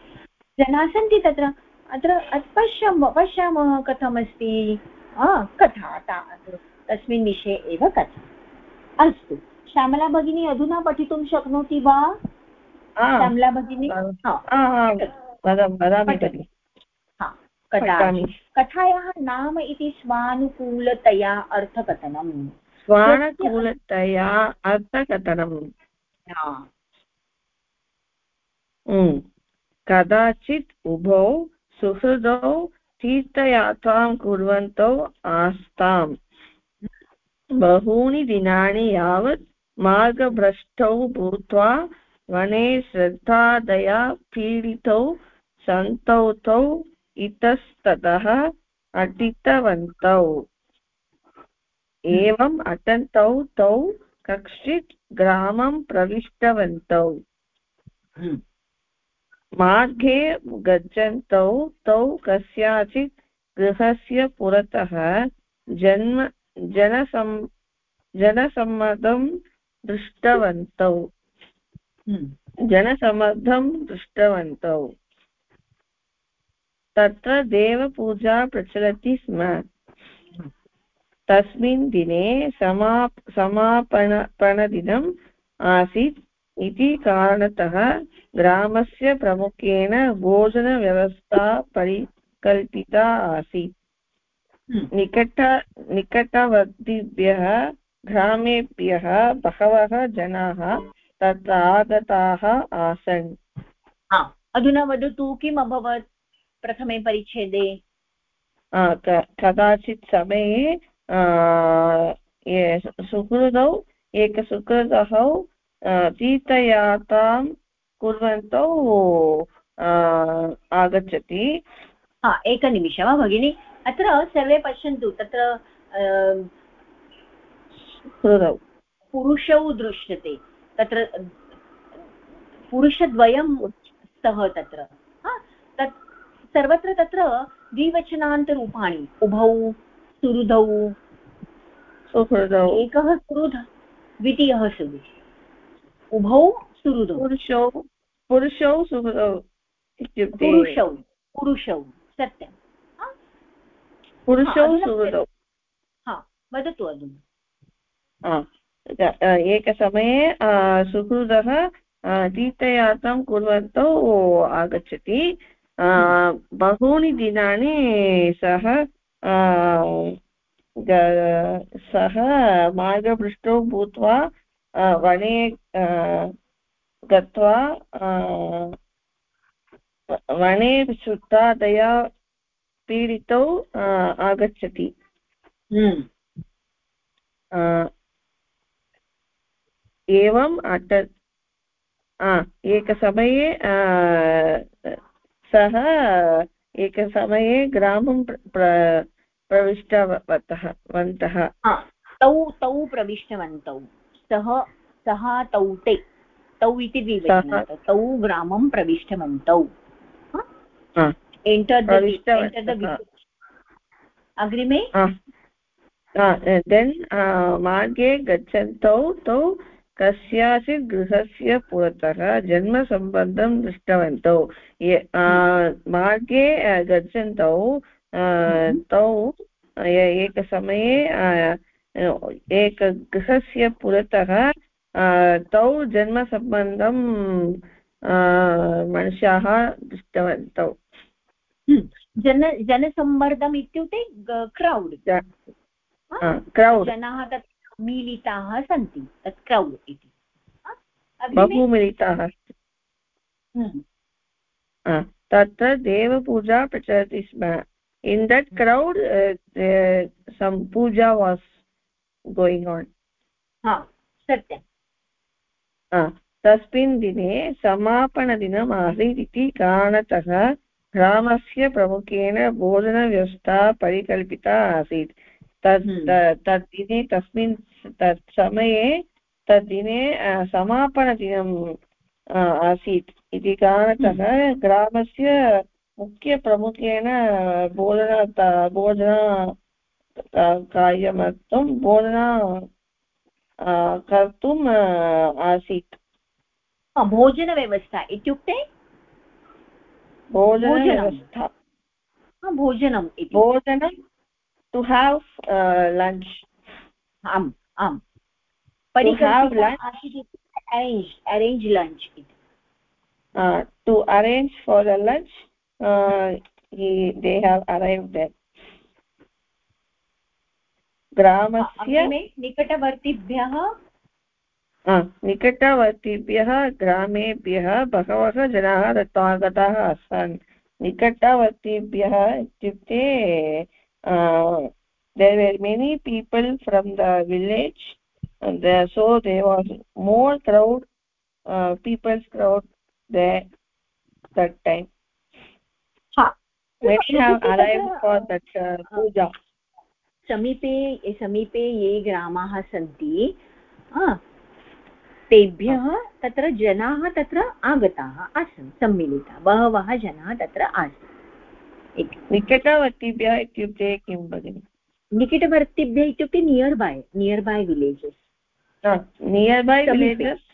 Speaker 2: जनाः सन्ति तत्र। अत्र पश्यामः पश्यामः कथमस्ति? कथा तस्मिन् विषये एव कथा। अस्तु। श्यामला भगिनी अधुना पठितुं शक्नोति वा? श्यामला भगिनी? कथायाः नाम इति स्वानुकूलतया अर्थकथनम्।
Speaker 4: स्वानुकूलतया अर्थकथनम्। कदाचित् उभौ सुहृदौ तीर्थयात्रां कुर्वन्तौ आस्ताम्। बहूनि दिनानि यावत् मार्गभ्रष्टौ भूत्वा वने श्रद्धादया पीडितौ सन्तौ इतस्ततः अटितवन्तौ। एवम् अटन्तौ तौ कश्चित् ग्रामं प्रविष्टवन्तौ। हम्म। मार्गे गच्छन्तौ तौ कस्याचित् गृहस्य पुरतः जन्म जनसम् जनसम्मदं दृष्टवन्तौ। हम्म। जनसम्मर्दं दृष्टवन्तौ। तत्र देवपूजा प्रचलति स्म। तस्मिन् दिने समाप् समापनदिनम् आसीत्। इति कारणतः ग्रामस्य प्रमुखेन भोजनव्यवस्था परिकल्पिता आसीत्। हम्म। निकट निकटवर्तिभ्यः ग्रामेभ्यः बहवः जनाः तत्र आगताः आसन्।
Speaker 2: अधुना वदतु किम् अभवत्? प्रथमे परिच्छेदे।
Speaker 4: कदाचित् समये सुहृदौ एकसुहृदौ तीर्थयात्रां कुर्वन्तौ आगच्छति
Speaker 2: हा एकनिमिषः वा भगिनि अत्र सर्वे पश्यन्तु तत्र पुरुषौ दृश्यते तत्र पुरुषद्वयं स्तः तत्र तत् सर्वत्र तत्र द्विवचनान्तरूपाणि उभौ सुहृदौ एकः सुहृद द्वितीयः सुहृद उभौ सुहृदौ।
Speaker 4: पुरुषौ पुरुषौ सुहृदौ
Speaker 2: इत्युक्ते पुरुषौ पुरुषौ सत्यं
Speaker 4: पुरुषौ सुहृदौ।
Speaker 2: हा वदतु अधुना।
Speaker 4: एकसमये सुहृदः तीर्थयात्रां कुर्वन्तौ आगच्छति। बहूनि दिनानि सः सः मार्गपृष्ठौ भूत्वा वने गत्वा वने एवम् अटत् एकसमये सः एकसमये ग्रामं प्रविष्टवतः वन्तः।
Speaker 2: तौ तौ प्रविष्टवन्तौ। सः सः तौ ते। तौ इति द्विवचनं तौ ग्रामं प्रविष्टवन्तौ अग्रिमे?
Speaker 4: देन् मार्गे गच्छन्तौ तौ कस्याचित् गृहस्य पुरतः जन्मसम्बन्धं दृष्टवन्तौ। मार्गे गच्छन्तौ तौ एकसमये एकगृहस्य पुरतः तौ जन्मसम्बन्धं मनुष्याः दृष्टवन्तौ।
Speaker 2: हम्म, जन जनसम्मर्दम् इत्युक्ते क्रौड्
Speaker 4: क्रौड्
Speaker 2: जनाः तत् मिलिताः सन्ति तत् क्रौड् इति।
Speaker 4: बहु मिलिताः हम्म। तत्र देवपूजा प्रचलति स्म। इन् दट् क्रौड् सम् पूजा वास् गोयिङ्ग् आन्
Speaker 2: सत्यम्
Speaker 4: तस्मिन् दिने समापनदिनम् आसीत् इति कारणतः ग्रामस्य प्रमुखेन भोजनव्यवस्था परिकल्पिता आसीत् तत् हम्म। तद्दिने तस्मिन् तत् समये तद्दिने समापनदिनम् आसीत् इति कारणतः हम्म। ग्रामस्य मुख्यप्रमुखेन भोजन भोजन कार्यमर्थं भोजन कर्तुम् आसीत्
Speaker 2: भोजनव्यवस्था इत्युक्ते
Speaker 4: भोजनव्यवस्था
Speaker 2: भोजनम्
Speaker 4: इति भोजनं to have lunch
Speaker 2: um um
Speaker 4: to arrange for a lunch they have arrived that ग्रामस्य
Speaker 2: निकटवर्तिभ्यः
Speaker 4: निकटवर्तिभ्यः ग्रामेभ्यः बहवः जनाः आगताः आसन्। निकटवर्तिभ्यः इत्युक्ते there were many people from the village so they was more crowd peoples crowd they that time many have arrived for that uh, puja
Speaker 2: समीपे समीपे ये ग्रामाः सन्ति। तेभ्यः तत्र जनाः तत्र आगताः आसन् सम्मिलिताः। बहवः जनाः तत्र आसन्।
Speaker 4: निकटवर्तिभ्यः इत्युक्ते किं भगिनि?
Speaker 2: निकटवर्तिभ्यः इत्युक्ते nearby nearby villages
Speaker 4: nearby villages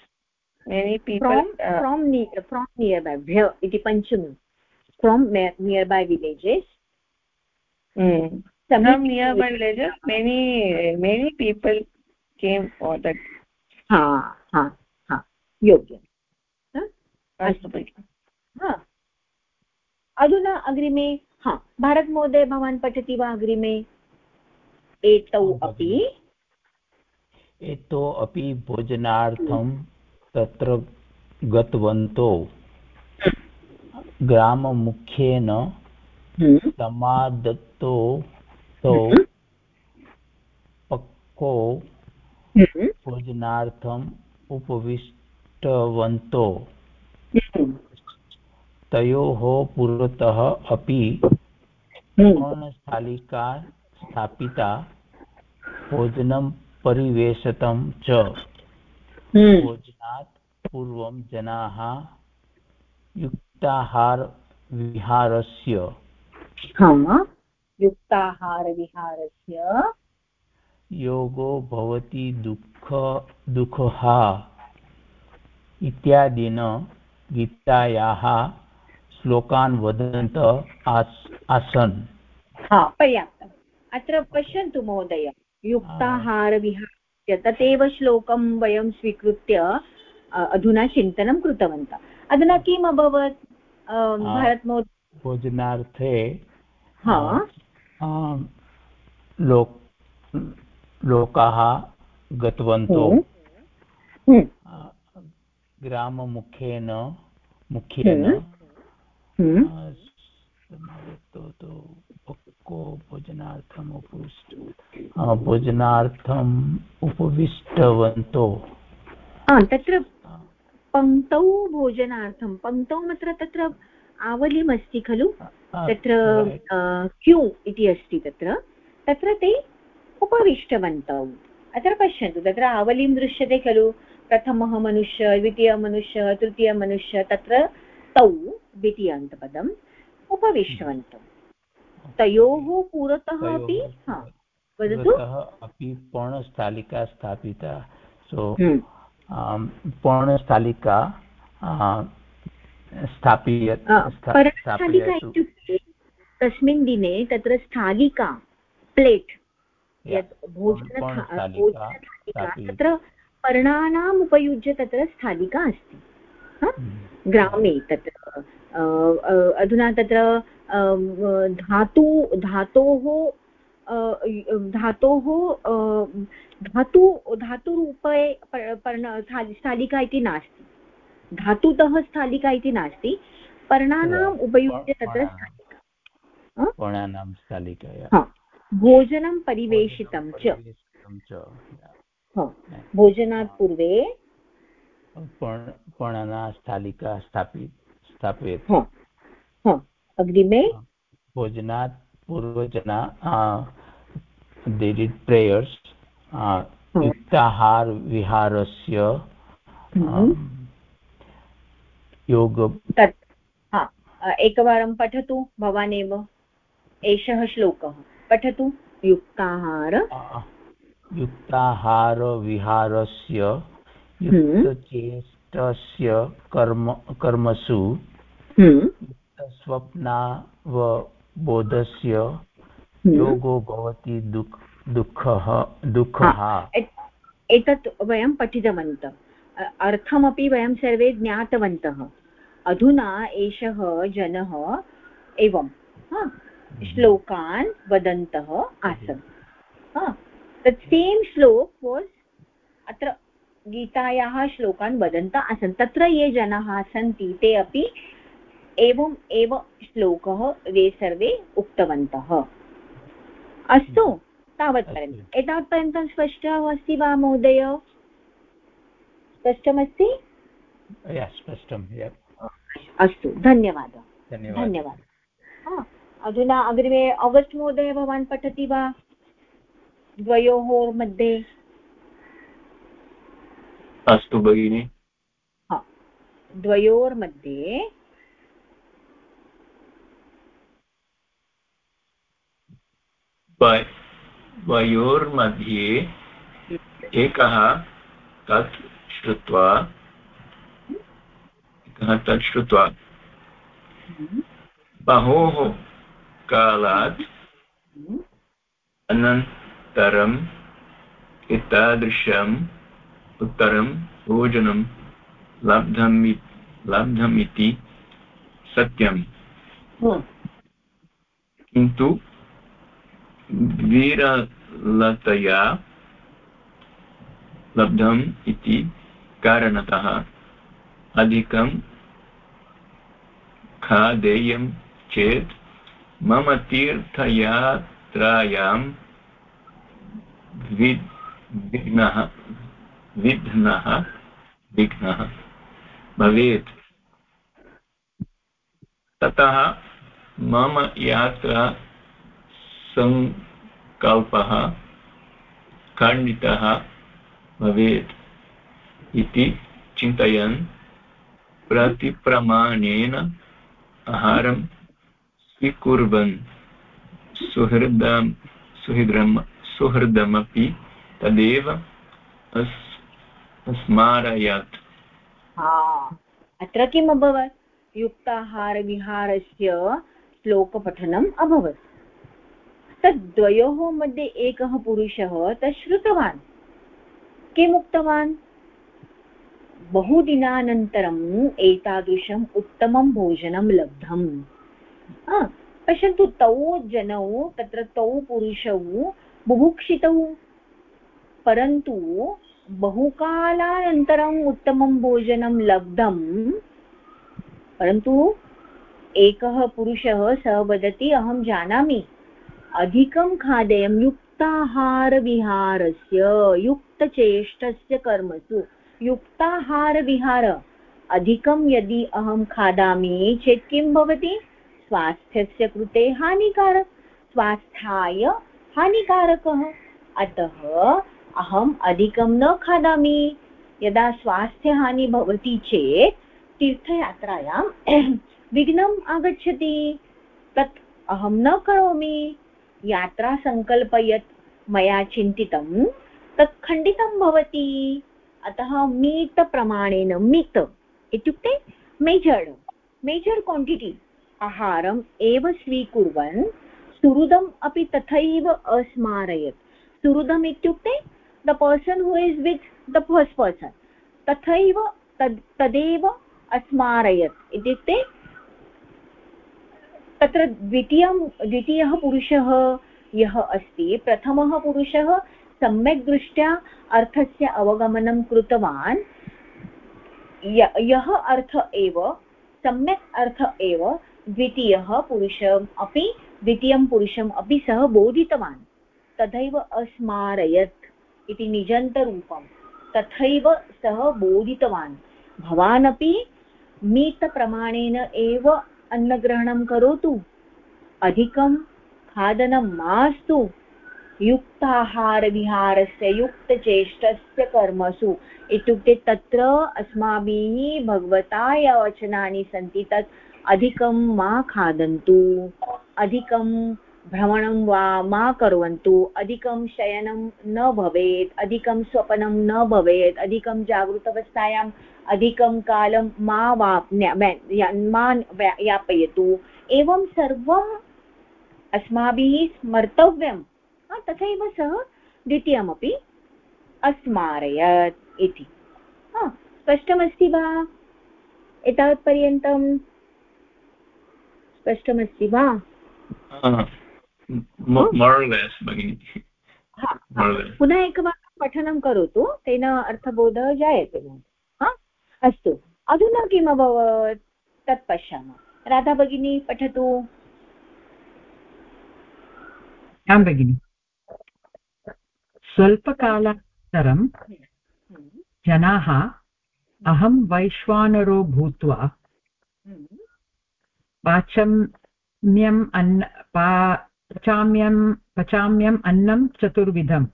Speaker 2: from near by भ्य इति पञ्चमी। From nearby villages
Speaker 4: from nearby villages many many people came for that.
Speaker 2: Ha ha ha. योग्यम्
Speaker 4: अस्तु भगिनि
Speaker 2: अधुना अग्रिमे हा भारतमहोदय भवान् पठति वा अग्रिमे एतौ अपि
Speaker 1: एतौ अपि भोजनार्थं तत्र गतवन्तौ ग्राममुख्येन। समादत्तो तो हम्म। पक्को हम्म। भोजनार्थम् उपविष्टवन्तो हम्म। तयोः पुरतः अपि स्थालिका स्थापिता भोजनं परिवेशितं च भोजनात् पूर्वं जनाः युक्ताहारविहारस्य
Speaker 2: युक्ताहारविहारस्य।
Speaker 1: योगो भवति दुःख दुःखः इत्यादिन गीतायाः श्लोकान् वदन्त आस् आसन्।
Speaker 2: हा पर्याप्तम्। अत्र पश्यन्तु महोदय युक्ताहारविहारस्य तदेव श्लोकं वयं स्वीकृत्य अधुना चिन्तनं कृतवन्तः। अधुना किम् अभवत् भारतमहोदय
Speaker 1: भोजनार्थे लोक लोकाः गतवन्तो हम्म। हम्म। ग्राममुखेन मुखेन
Speaker 2: हम्म।
Speaker 1: तो तो को भोजनार्थम् उपविष्ट भोजनार्थम् उपविष्टवन्तो
Speaker 2: तत्र पङ्क्तौ भोजनार्थं पङ्क्तौ अत्र तत्र आवलिम् अस्ति खलु तत्र क्यू इति अस्ति तत्र. तत्र ते उपविष्टवन्तौ. अत्र पश्यन्तु तत्र आवलिं दृश्यते खलु. प्रथमः मनुष्य द्वितीयमनुष्य तृतीयमनुष्य तत्र तौ द्वितीयान्तपदम् उपविष्टवन्तौ. तयोः पुरतः अपि वदतु.
Speaker 1: अपि पर्णस्थालिका स्थापिता. सो हम्म। पर्णस्थालिका स्थापयत्
Speaker 2: इत्युक्ते तस्मिन् दिने तत्र स्थालिका प्लेट् यत् भोजन तत्र पर्णानाम् उपयुज्य तत्र स्थालिका अस्ति। ग्रामे तत्र अधुना तत्र धातु धातोः धातोः धातु धातुरूपे पर्ण स्थालिका इति नास्ति। धातुतः स्थालिका इति नास्ति। पर्णानाम् उपयुज्य तत्र
Speaker 1: पर्णानां स्थालिका
Speaker 2: भोजनं परिवेशितं च। भोजनात् पूर्वे
Speaker 1: पर्णना स्थालिका स्थापि स्थापयेत्।
Speaker 2: अग्रिमे।
Speaker 1: भोजनात् पूर्वजना they did prayers uh, युक्ताहार विहारस्य योग।
Speaker 2: तत् एकवारं पठतु भवान् एव एषः श्लोकः। पठतु युक्ताहार।
Speaker 1: युक्ताहारविहारस्य युक्तचेष्टस्य कर्म कर्मसु स्वप्नावबोधस्य हम्म। योगो भवति दुःख दुःखः। दुःखः
Speaker 2: एतत् वयं पठितवन्तः। अर्थमपि वयं सर्वे ज्ञातवन्तः। अधुना एषः जनः एवं श्लोकान् वदन्तः आसन्। तत् सेम् श्लोक् वास् अत्र गीतायाः श्लोकान् वदन्तः आसन्। तत्र ये जनाः सन्ति ते अपि एवम् एव श्लोकः ते सर्वे उक्तवन्तः। अस्तु तावत्पर्यन्तम् एतावत्पर्यन्तं स्पष्टः अस्ति वा महोदय? स्पष्टमस्ति स्पष्टं अस्तु धन्यवादः। धन्यवादः। अधुना अग्रिमे आगस्ट् महोदय भवान् पठति वा? द्वयोः मध्ये?
Speaker 6: अस्तु भगिनि।
Speaker 2: द्वयोर्मध्ये
Speaker 6: द्वयोर्मध्ये एकः तत् श्रुत्वा। एकः तत् श्रुत्वा? बहोः कालात् अनन्तरम् एतादृशम् उत्तरं भोजनं लब्धमि लब्धमिति सत्यम्। किन्तु विरलतया लब्धम् इति कारणतः अधिकं खादेयं चेत् मम तीर्थयात्रायां विघ्नः विघ्नः विघ्नः भवेत्। ततः मम यात्रा सङ्कल्पः खण्डितः भवेत्। इति चिन्तयन् प्रतिप्रमाणेन आहारं स्वीकुर्वन्। सुहृदं सुहृदं सुहृदमपि तदेव स्मारयत्
Speaker 2: अत्र किम् अभवत्? युक्ताहारविहारस्य श्लोकपठनम् अभवत्। तद्वयोः मध्ये एकः पुरुषः तत् श्रुतवान् किम् उक्तवान् बहुदिनानन्तरम् एतादृशम् उत्तमं भोजनं लब्धम्। पश्यन्तु तौ जनौ, तत्र तौ पुरुषौ बुभुक्षितौ। परन्तु बहुकालानन्तरम् उत्तमं भोजनं लब्धं परन्तु एकः पुरुषः सः वदति, अहं जानामि, अधिकं खादेयं युक्ताहारविहारस्य, युक्तचेष्टस्य कर्मसु। युक्ताहारविहार। अधिकं यदि अहं खादामि चेत् किं भवति? स्वास्थ्यस्य कृते हानिकारक। स्वास्थ्याय हानिकारकः। अतः अहम् अधिकं न खादामि। यदा स्वास्थ्यहानि भवति चेत् तीर्थयात्रायां <clears throat> विघ्नम् आगच्छति। तत् अहं न करोमि। यात्रा सङ्कल्पयत् मया चिन्तितं तत् खण्डितं भवति। अतः मितप्रमाणेन मित इत्युक्ते मेजर्ड् मेजर् क्वाण्टिटि आहारम् एव स्वीकुर्वन्, सुहृदम् अपि तथैव अस्मारयत्। सुहृदम् इत्युक्ते the person who is with the first person तथैव, तद्, तदेव अस्मारयत्। इत्युक्ते तत्र द्वितीयं, द्वितीयः पुरुषः यः अस्ति, प्रथमः पुरुषः सम्यक् दृष्ट्या अर्थस्य अवगमनं कृतवान्। यः अर्थ एव, सम्यक् अर्थ एव, द्वितीयः पुरुषम् अपि, द्वितीयं पुरुषम् अपि सः बोधितवान्। तथैव अस्मारयत् इति निजन्तरूपं। तथैव सः बोधितवान्। भवान् अपि एव अन्नग्रहणं करोतु। अधिकं खादनं मास्तु। युक्ताहारविहारस्य युक्तचेष्टस्य कर्मसु। इत्युक्ते तत्र अस्माभिः भगवता या वचनानि सन्ति, तत् अधिकं मा खादन्तु, अधिकं भ्रमणं वा मा कुर्वन्तु, अधिकं शयनं न भवेत्, अधिकं स्वपनं न भवेत्, अधिकं जागृतावस्थायाम् अधिकं कालं मा वा मा यापयतु। एवं सर्वम् अस्माभिः स्मर्तव्यं तथैव सः द्वितीयमपि अस्मारयत् इति। स्पष्टमस्ति वा? एतावत्पर्यन्तं स्पष्टमस्ति वा? पुनः एकवारं पठनं करोतु तेन अर्थबोधः जायते अस्तु अधुना किम् अभवत् तत् पश्यामः। राधा भगिनी पठतु।
Speaker 3: आं भगिनि। स्वल्पकालानन्तरं जनाः अहं वैश्वानरो भूत्वा पाचम्यम् अन्न पचाम्यं पचाम्यम् अन्नं चतुर्विधम्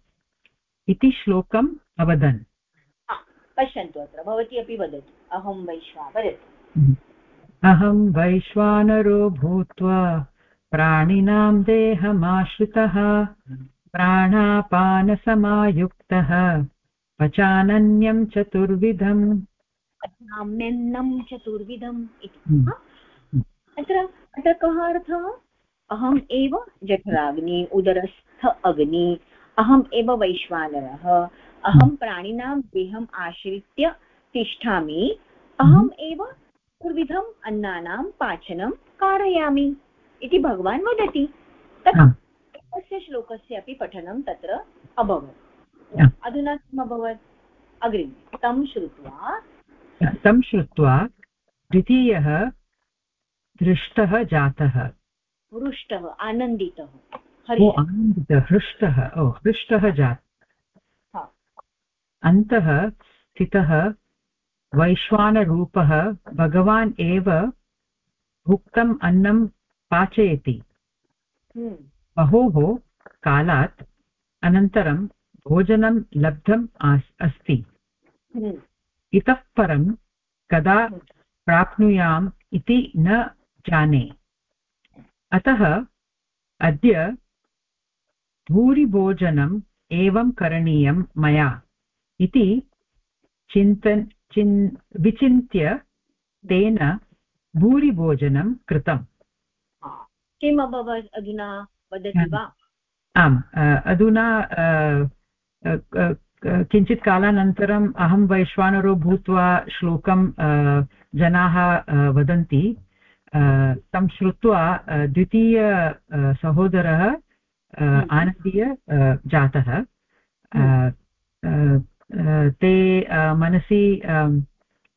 Speaker 3: इति श्लोकम् अवदन्।
Speaker 2: पश्यन्तु अत्र भवती अपि वदतु अहं वैश्वा वदतु।
Speaker 3: हम्म। अहं वैश्वानरो भूत्वा प्राणिनां देहमाश्रितः। प्राणापानसमायुक्तः पचानन्यं चतुर्विधम्
Speaker 2: पचाम्यन्नं चतुर्विधम् इति
Speaker 3: हम्म।
Speaker 2: अत्र अत्र कः अर्थः अहम् एव जठराग्नि उदरस्थ अग्नि अहम् एव वैश्वानरः अहं हम्म। प्राणिनां देहम् आश्रित्य तिष्ठामि अहम् हम्म। एव चतुर्विधम् अन्नानां पाचनं कारयामि इति भगवान् वदति तस्य श्लोकस्य अपि पठनं तत्र अभवत्। अधुना किम् अभवत्? अग्रिमे। तं श्रुत्वा
Speaker 3: तं श्रुत्वा द्वितीयः दृष्टः जातः।
Speaker 2: हृष्टः आनन्दितः।
Speaker 3: आनन्दितः हृष्टः ओ हृष्टः जातः। अन्तः स्थितः वैश्वानरूपः भगवान् एव भुक्तम् अन्नं पाचयति।
Speaker 2: हम्म।
Speaker 3: बहोः कालात् अनन्तरं भोजनं लब्धम् अस्ति
Speaker 2: हम्म।
Speaker 3: इतः परं कदा। प्राप्नुयाम् इति न जाने अतः अद्य भूरिभोजनम् एवं करणीयं मया इति चिन्तन् चिन् विचिन्त्य तेन भूरिभोजनं कृतम्
Speaker 2: किम् अभवत् अधुना वदति वा?
Speaker 3: आम् अधुना किञ्चित् कालानन्तरम् अहं वैश्वानरो भूत्वा श्लोकं जनाः वदन्ति. तं श्रुत्वा द्वितीय सहोदरः हम्म। आनन्दीय जातः. हम्म। ते मनसि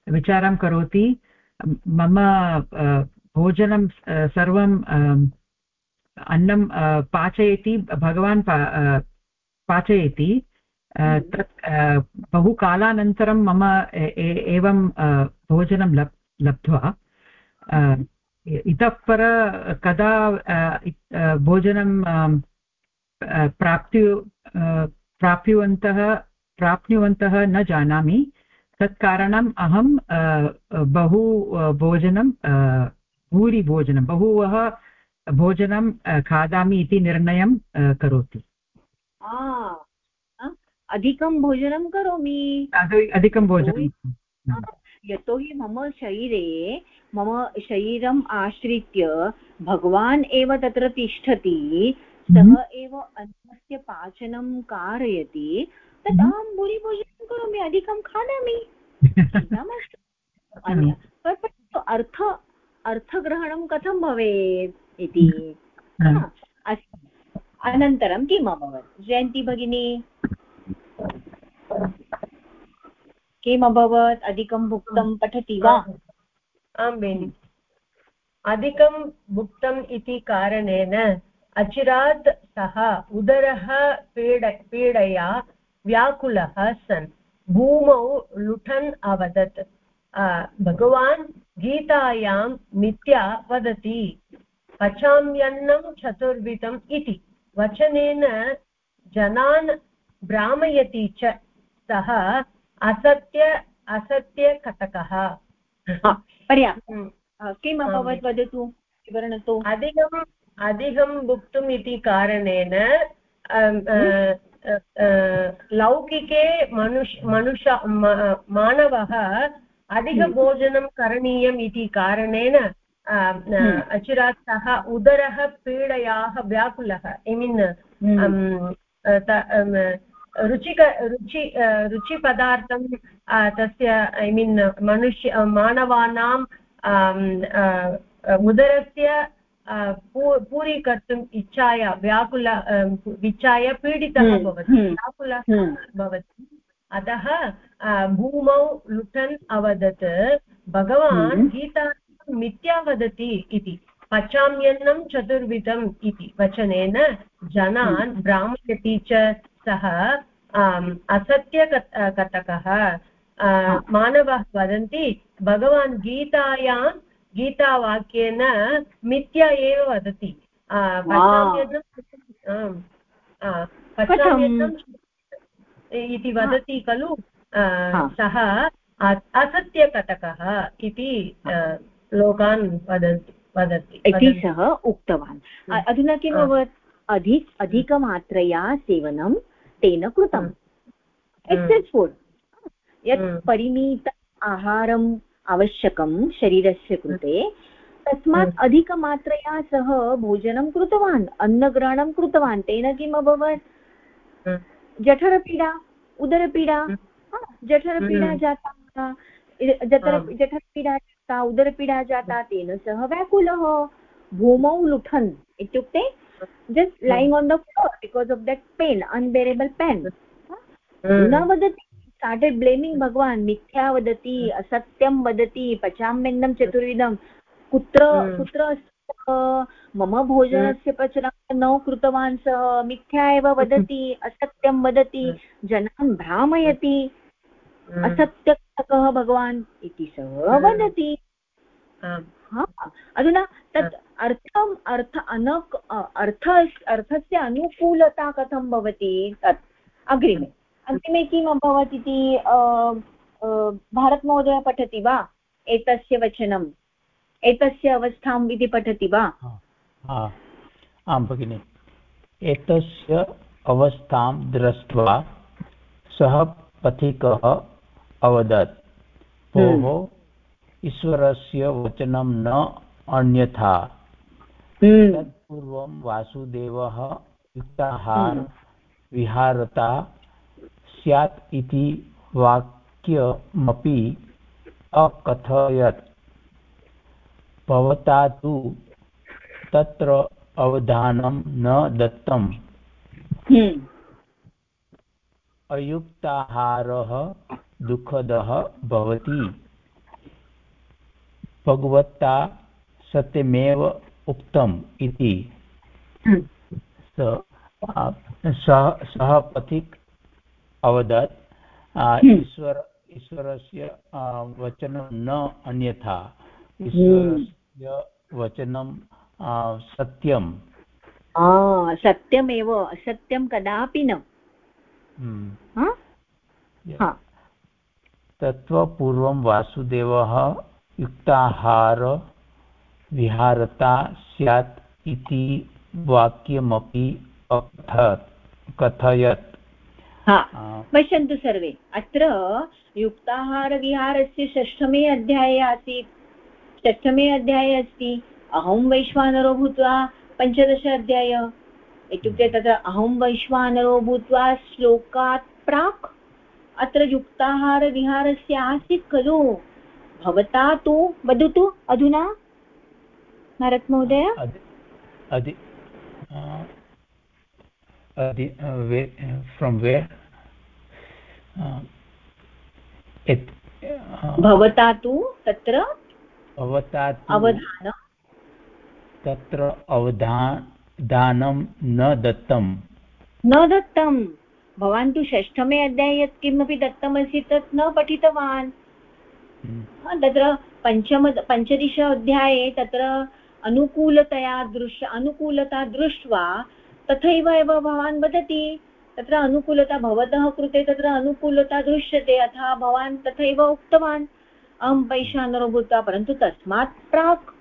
Speaker 3: विचारं करोति. मम भोजनं सर्वं अन्नं पाचयति भगवान् पाचयति तत् बहुकालानन्तरं मम एवं भोजनं लब् लब्ध्वा। इतः पर कदा भोजनं प्राप्त्यु प्राप्नुवन्तः प्राप्नुवन्तः न जानामि। तत् कारणम् अहं बहु भोजनं भूरिभोजनं बहुवः भोजनं खादामि इति निर्णयं करोति।
Speaker 2: अधिकं भोजनं करोमि।
Speaker 3: अधिकं भोजनं
Speaker 2: यतोहि मम शरीरे मम शरीरम् आश्रित्य भगवान् एव तत्र तिष्ठति सः हम्म। एव अन्नस्य पाचनं कारयति तत् हम्म। अहं भूरिभोजनं करोमि अधिकं खादामि। <laughs> परन्तु अर्थ अर्थग्रहणं कथं भवेत्? इति। अस्तु अनन्तरं किम् अभवत्? जयन्ती भगिनी। किम् अभवत्? अधिकं भुक्तं पठति वा?
Speaker 5: आं बेनि। अधिकं भुक्तम् इति कारणेन अचिरात् सः उदरः पीड पीडया व्याकुलः सन्। भूमौ लुठन् अवदत्। भगवान् गीतायां मिथ्या वदति। पचाम्यन्नं चतुर्विधम् इति वचनेन जनान् भ्रामयति च सः असत्य असत्यकटकः
Speaker 2: पर्याप्तं हम्म। किम् अभवत् वदतु विवरणतु
Speaker 5: अधिकम् अधिकं भुक्तुम् इति कारणेन लौकिके मनुष् मनुष मानवः अधिकभोजनं हम्म। करणीयम् इति कारणेन हम्म। अचिरात् सः उदरः पीडयाः व्याकुलः ऐ मीन् रुचिक रुचि रुचिपदार्थं तस्य ऐ मीन् मनुष्य मानवानां उदरस्य पूरीकर्तुम् इच्छाय व्याकुल इच्छाय पीडितः भवति व्याकुलः। भवति अतः भूमौ लुठन् अवदत् भगवान् गीता मिथ्या वदति इति। पचाम्यन्नं चतुर्विधम् इति। वचनेन जनान् भ्रामयति च सः असत्यकथकः मानवः वदन्ति भगवान् गीतायां गीतावाक्येन मिथ्या एव वदति। इति वदति खलु सः असत्यकटकः इति लोकान् वदन्ति वदति
Speaker 2: इति सः उक्तवान्। अधुना किम् अभवत्? अधिक अधिकमात्रया सेवनं तेन कृतम्। एक्सेस् फुड् यत् हम्म। परिमित आहारम् आवश्यकं शरीरस्य कृते तस्मात् हम्म। अधिकमात्रया सः भोजनं कृतवान् अन्नग्रहणं कृतवान्। तेन किम् अभवत्? हम्म। जठरपीडा उदरपीडा? जठरपीडा जाता जठर जठरपीडा जाता उदरपीडा जाता तेन सह व्याकुलः। भूमौ लुठन् इत्युक्ते just lying on the floor because of that pain unbearable pain. न वदति started blaming भगवान् मिथ्या वदति असत्यं वदति पचाम्यन्नं चतुर्विधं कुत्र कुत्र मम भोजनस्य पचनं न कृतवान् सः मिथ्या एव वदति असत्यं वदति जनान् भ्रामयति। असत्यकः भगवान् इति सः वदति। अधुना तत् अर्थम् अर्थ अनक् अर्थ अर्थस्य अनुकूलता कथं भवति? तत् अग्रिमे। अग्रिमे किम् अभवत् इति भारतमहोदय पठति वा? एतस्य वचनम्। एतस्य अवस्थाम् इति पठति वा?
Speaker 1: आं भगिनि। एतस्य अवस्थां दृष्ट्वा सः पथिकः अवदत् भोः हम्म। ईश्वरस्य वचनं न अन्यथा हम्म। तत्पूर्वं वासुदेवः युक्ताहार हम्म। विहारता स्यात् इति वाक्यमपि अकथयत् भवता तु तत्र अवधानं न दत्तम्। अयुक्ताहारः दुःखदः भवति। भगवता सत्यमेव उक्तम् इति।
Speaker 2: हम्म।
Speaker 1: सः पथिक् अवदत्।
Speaker 2: हम्म।
Speaker 1: ईश्वर ईश्वरस्य वचनं न अन्यथा। ईश्वरस्य वचनं सत्यं
Speaker 2: सत्यमेव। असत्यं कदापि न।
Speaker 1: हम्म। तत्त्वपूर्वं वासुदेवः युक्ताहार विहारता स्यात् इति वाक्यमपि अकथत् कथयत्।
Speaker 2: पश्यन्तु सर्वे अत्र युक्ताहारविहारस्य षष्ठमे अध्याये आसीत्। षष्ठमे अध्याये अस्ति अहं वैश्वानरो भूत्वा पञ्चदश अध्याय। इत्युक्ते तत्र अहं वैश्वानरो भूत्वा श्लोकात् प्राक् अत्र युक्ताहारविहारस्य आसीत् खलु। भवता तु वदतु अधुना? भरत् महोदय?
Speaker 1: फ्रोम् वेर्
Speaker 2: भवता तु तत्र
Speaker 1: भवता
Speaker 2: अवधान।
Speaker 1: तत्र अवधानं न दत्तं
Speaker 2: न दत्तं भवान् तु षष्ठमे अध्याये यत् किमपि दत्तमस्ति तत् न पठितवान्। हम्म। तत्र पञ्चम पञ्चदश अध्याये तत्र अनुकूलतया दृश्य अनुकूलता दृष्ट्वा तथैव एव भवान् वदति तत्र अनुकूलता भवतः कृते तत्र अनुकूलता दृश्यते अतः भवान् तथैव उक्तवान्। अहं पैशानरो भूत्वा परन्तु तस्मात् प्राक्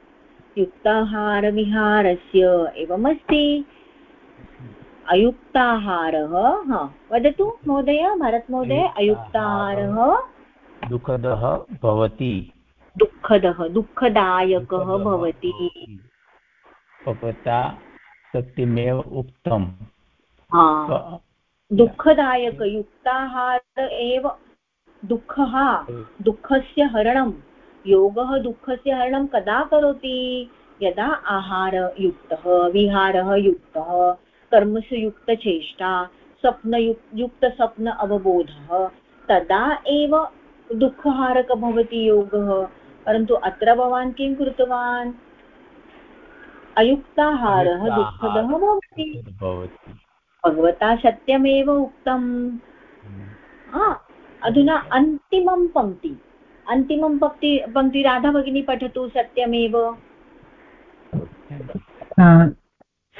Speaker 2: युक्ताहारविहारस्य एवमस्ति। अयुक्ताहारः हा वदतु महोदय भरतमहोदय अयुक्ताहारः
Speaker 1: दुःखदः भवति।
Speaker 2: दुःखदः दुःखदायकः भवति।
Speaker 1: भवता। सत्यमेव उक्तम्।
Speaker 2: दुःखदायकयुक्ताहार एव दुःखः। दुःखस्य हरणं। योगः दुःखस्य हरणं कदा करोति? यदा आहारयुक्तः विहारः युक्तः। कर्मसु युक्तचेष्टा स्वप्नयुक् युक्तस्वप्न अवबोधः तदा एव दुःखहारक भवति योगः। परन्तु अत्र भवान् किं कृतवान्? अयुक्ताहारः दुःखदः भवति। भगवता सत्यमेव उक्तम्। अधुना अन्तिमं पङ्क्ति। अन्तिमं पङ्क्ति पङ्क्ति राधा भगिनी पठतु सत्यमेव।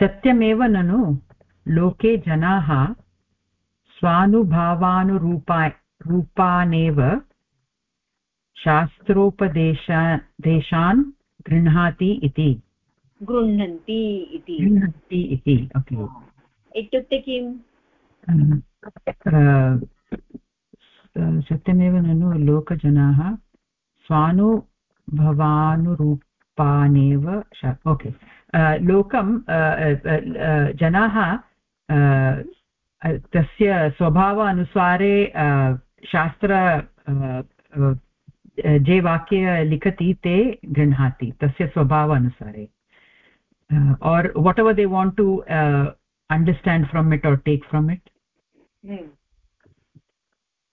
Speaker 3: सत्यमेव ननु। लोके जनाः स्वानुभावानुरूपा रूपानेव शास्त्रोपदेशा देशान् गृह्णाति इति।
Speaker 2: गृह्णन्ति इति।
Speaker 3: गृह्णन्ति इति ओके।
Speaker 2: इत्युक्ते किम्?
Speaker 3: सत्यमेव ननु लोकजनाः स्वानुभवानुरूपानेव ओके। लोकं जनाः तस्य स्वभावानुसारे शास्त्र जे वाक्य लिखति ते गृह्णाति तस्य स्वभावानुसारे। Or whatever they want to understand from it or take from it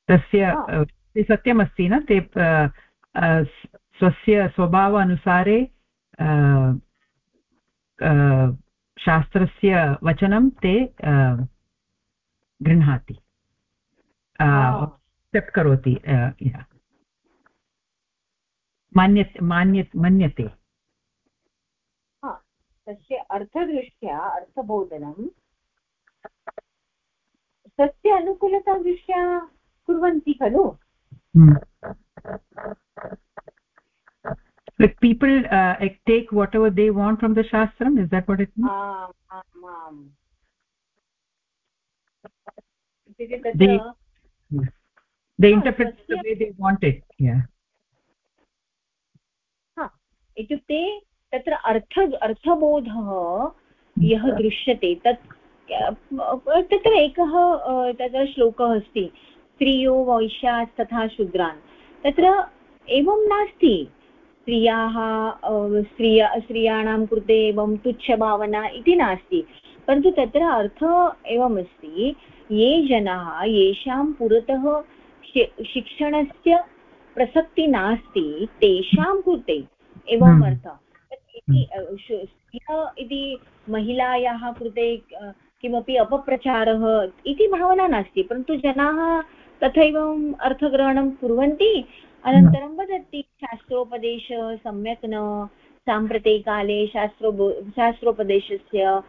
Speaker 3: तस्य सत्यमस्ति न ते स्वस्य स्वभावानुसारे शास्त्रस्य वचनं ते गृह्णाति। एक्सेप्ट् करोति मान्य मान्य मन्यते
Speaker 2: तस्य अर्थदृष्ट्या अर्थबोधनं तस्य अनुकूलतादृष्ट्या कुर्वन्ति खलु?
Speaker 3: हम्म। Like people uh, like take whatever they want from the shastram is that what it means um, um, um. they they interpret the way they want it yeah
Speaker 2: इत्युक्ते तत्र अर्थ अर्थबोधः यः दृश्यते तत् तत्र एकः तत्र श्लोकः अस्ति स्त्रियो वैश्यात् तथा शूद्रान् तत्र एवं नास्ति स्त्रियाः स्त्रिया स्त्रियाणां कृते एवं तुच्छभावना इति नास्ति। परन्तु तत्र अर्थः एवमस्ति ये जनाः येषां पुरतः शिक्षणस्य प्रसक्तिः नास्ति तेषां कृते एवम् हम्म। अर्थः। इति इति महिलायाः कृते किमपि अपप्रचारः इति भावना नास्ति। परन्तु जनाः तथैव अर्थग्रहणं कुर्वन्ति अनन्तरं वदति शास्त्रोपदेशः सम्यक् न साम्प्रतिकाले शास्त्रो शास्त्रोपदेशस्य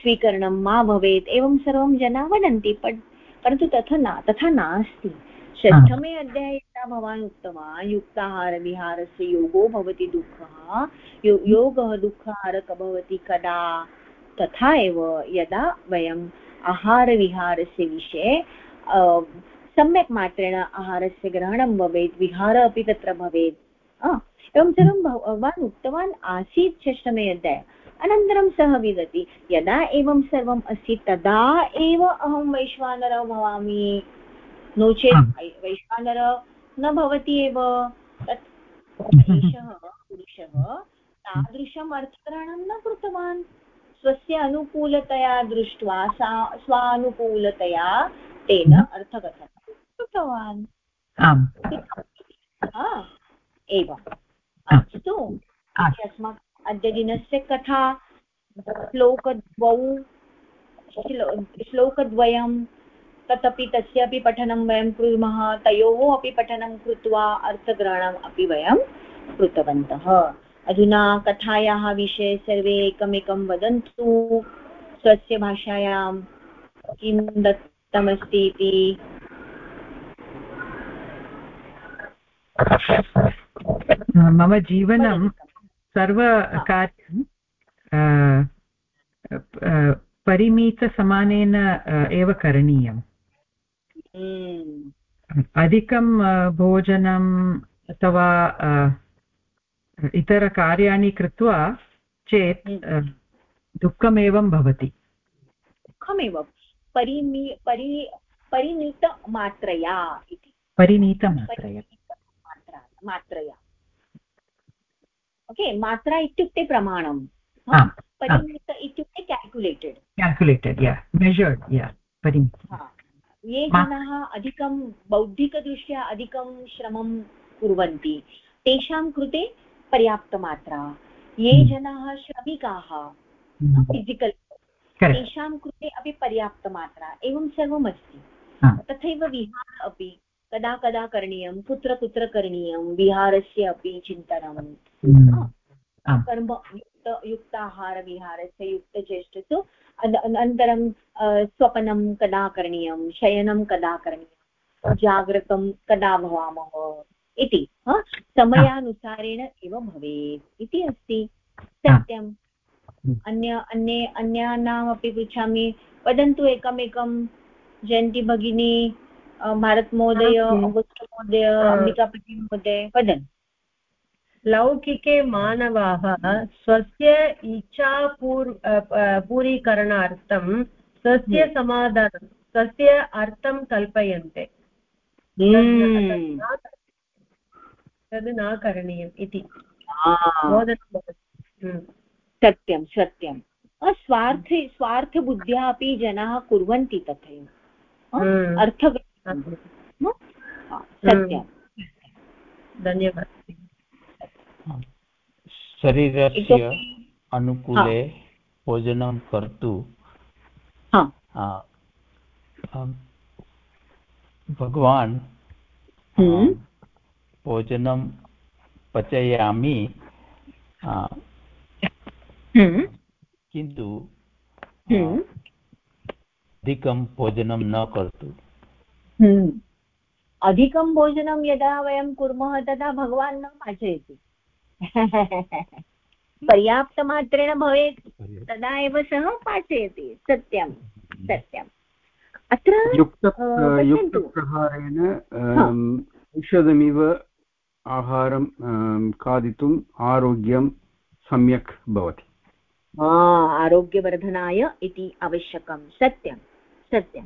Speaker 2: स्वीकरणं मा भवेत् एवं सर्वं जनाः वदन्ति परन्तु तथा न तथा नास्ति। षष्ठमे अध्याये यथा भवान् उक्तवान् युक्ताहारविहारस्य योगो भवति दुःखः यो योगः दुःखारक भवति कदा? तथा एव यदा वयम् आहारविहारस्य विषये सम्यक् मात्रेण आहारस्य ग्रहणं भवेत् विहारः अपि तत्र भवेत्। एवं सर्वं भवान् उक्तवान् आसीत् षष्ठमे अध्याये। अनन्तरं सः वदति यदा एवं सर्वम् अस्ति तदा एव अहं वैश्वानरः भवामि। नो चेत् वैश्वानर न भवति एव। तत् एषः पुरुषः तादृशम् अर्थग्रहणं न कृतवान्। स्वस्य अनुकूलतया दृष्ट्वा सा स्वानुकूलतया तेन अर्थकथनं कृतवान् एवम् अस्तु। अस्माकम् अद्यदिनस्य कथा श्लोकद्वौ श्लोकद्वयं तदपि तस्यापि पठनं वयं कुर्मः तयोः अपि पठनं कृत्वा अर्थग्रहणम् अपि वयं कृतवन्तः। अधुना कथायाः विषये सर्वे एकमेकं वदन्तु। स्वस्य भाषायां किं दत्तमस्ति इति
Speaker 3: मम जीवनं सर्वकार्यं परिमितसमानेन एव करणीयम्। अधिकं भोजनम् अथवा इतरकार्याणि कृत्वा चेत् हम्म। दुःखमेवं भवति
Speaker 2: दुःखमेव परिमि परि परिमितमात्रया इति
Speaker 3: परिमितमात्रया
Speaker 2: मात्रया ओके मात्रा इत्युक्ते प्रमाणं परिमित इत्युक्ते केल्कुलेटेड्
Speaker 3: केल्कुलेटेड् या मेजर्ड् या परिमित
Speaker 2: ये जनाः अधिकं बौद्धिकदृष्ट्या अधिकं श्रमं कुर्वन्ति तेषां कृते पर्याप्तमात्रा ये। जनाः श्रमिकाः फिसिकल्। तेषां कृते अपि पर्याप्तमात्रा एवं सर्वमस्ति तथैव विहार अपि कदा कदा करणीयं कुत्र कुत्र करणीयं विहारस्य अपि चिन्तनं हम्म। कर्म युक्त युक्ताहारविहारस्य युक्तचेष्टसु अनन्तरं स्वपनं कदा करणीयं शयनं कदा करणीयं जागृतं कदा भवामः इति। समयानुसारेण एव भवेत् इति अस्ति। सत्यम्। अन्य अन्ये अन्यानामपि पृच्छामि। वदन्तु एकमेकं जयन्ती भगिनी भारतमहोदय अगस्ट् महोदय अम्बिकापति महोदय वदन्तु
Speaker 5: लौकिके मानवाः स्वस्य इच्छा पूर् पूरीकरणार्थं स्वस्य हम्म। समाधानं स्वस्य अर्थं कल्पयन्ते. हम्म। तद् न करणीयम्. इति.
Speaker 2: हम्म। सत्यं सत्यं. स्वार्थे स्वार्थबुद्ध्या अपि जनाः कुर्वन्ति तथैव. अर्थ सत्यं
Speaker 5: धन्यवादः
Speaker 1: शरीरस्य अनुकूले भोजनं कर्तुं भगवान्। भोजनं पचयामि। किन्तु। अधिकं भोजनं न करोतु
Speaker 2: अधिकं भोजनं यदा वयं कुर्मः तदा भगवान् न पाचयति. <laughs> पर्याप्तमात्रेण भवेत् तदा एव सः पाचयति. सत्यं सत्यम्. अत्र
Speaker 7: युक्तप्रहारेण औषधमिव आहारं खादितुम् आरोग्यं सम्यक् भवति.
Speaker 2: आरोग्यवर्धनाय इति आवश्यकं. सत्यं सत्यं.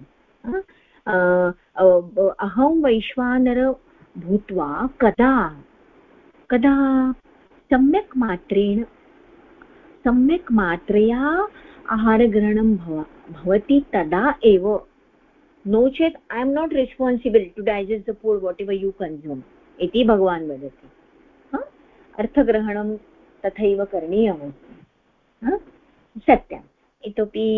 Speaker 2: अहं वैश्वानर भूत्वा कदा कदा सम्यक् मात्रेण सम्यक् मात्रया आहारग्रहणं भव भवति तदा एव नो चेत् I am not responsible to digest the food whatever you consume इति भगवान् वदति अर्थग्रहणं तथैव करणीयमस्ति सत्यम् इतोपि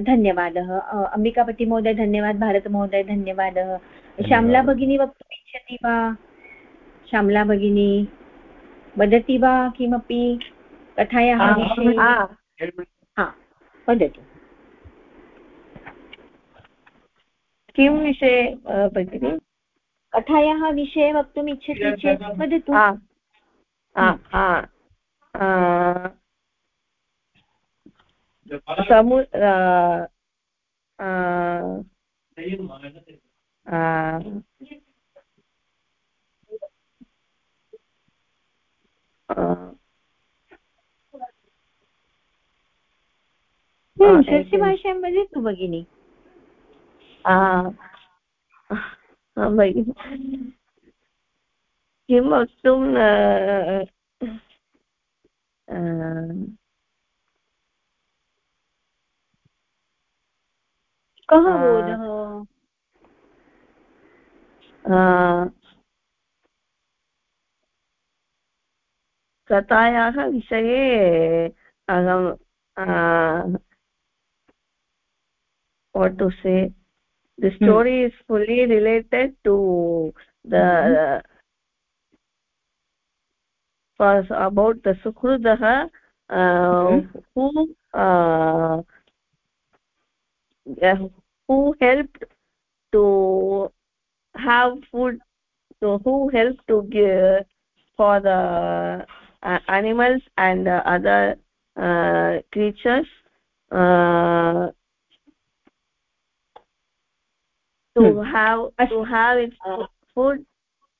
Speaker 2: धन्यवादः. अम्बिकापतिमहोदय धन्यवादः. भारतमहोदय धन्यवादः. श्यामला भगिनी वक्तुम् इच्छति वा? श्यामला भगिनी वदति वा किमपि? कथायाः विषये? वदतु.
Speaker 4: किं विषये भगिनि?
Speaker 2: कथायाः विषये वक्तुम् इच्छति चेत् वदतु.
Speaker 4: समु
Speaker 2: स्वस्य वदतु भगिनि।
Speaker 4: भगिनि। किं वक्तुं
Speaker 2: कः बोधः
Speaker 4: कथायाः विषये अहं what to the story is fully related to the about the सुहृदः who who helped to have food? So who helped to give for the uh, animals and uh, other uh, creatures uh, to hmm. have to have its food?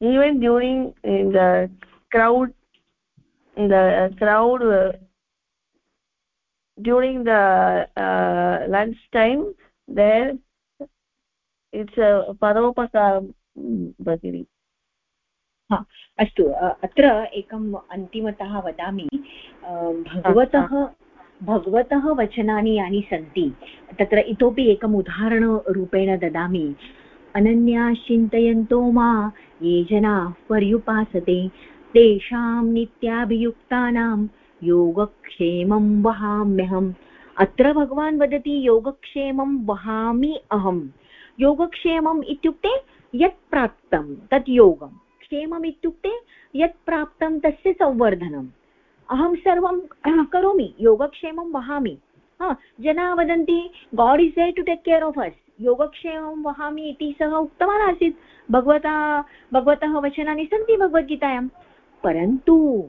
Speaker 4: Even during in the crowd in the crowd uh, during the uh, lunch time there it's a paropakaram भगिनी
Speaker 2: हा अस्तु अत्र एकम् अन्तिमतः वदामि भगवतः भगवतः वचनानि यानि सन्ति तत्र इतोपि एकम् उदाहरणरूपेण ददामि। अनन्या चिन्तयन्तो मा ये जनाः पर्युपासते तेषां नित्याभियुक्तानां योगक्षेमं वहाम्यहम्। अत्र भगवान् वदति योगक्षेमं वहामि अहम्। योगक्षेमम् इत्युक्ते यत् प्राप्तं तत् योगं। क्षेमम् इत्युक्ते यत् प्राप्तं तस्य संवर्धनम्। अहं सर्वं <clears throat> करोमि, योगक्षेमं वहामि। हा, जनाः वदन्ति God is there to take care of us योगक्षेमं वहामि इति सः उक्तवान् आसीत्। भगवता, भगवतः वचनानि सन्ति भगवद्गीतायां। परन्तु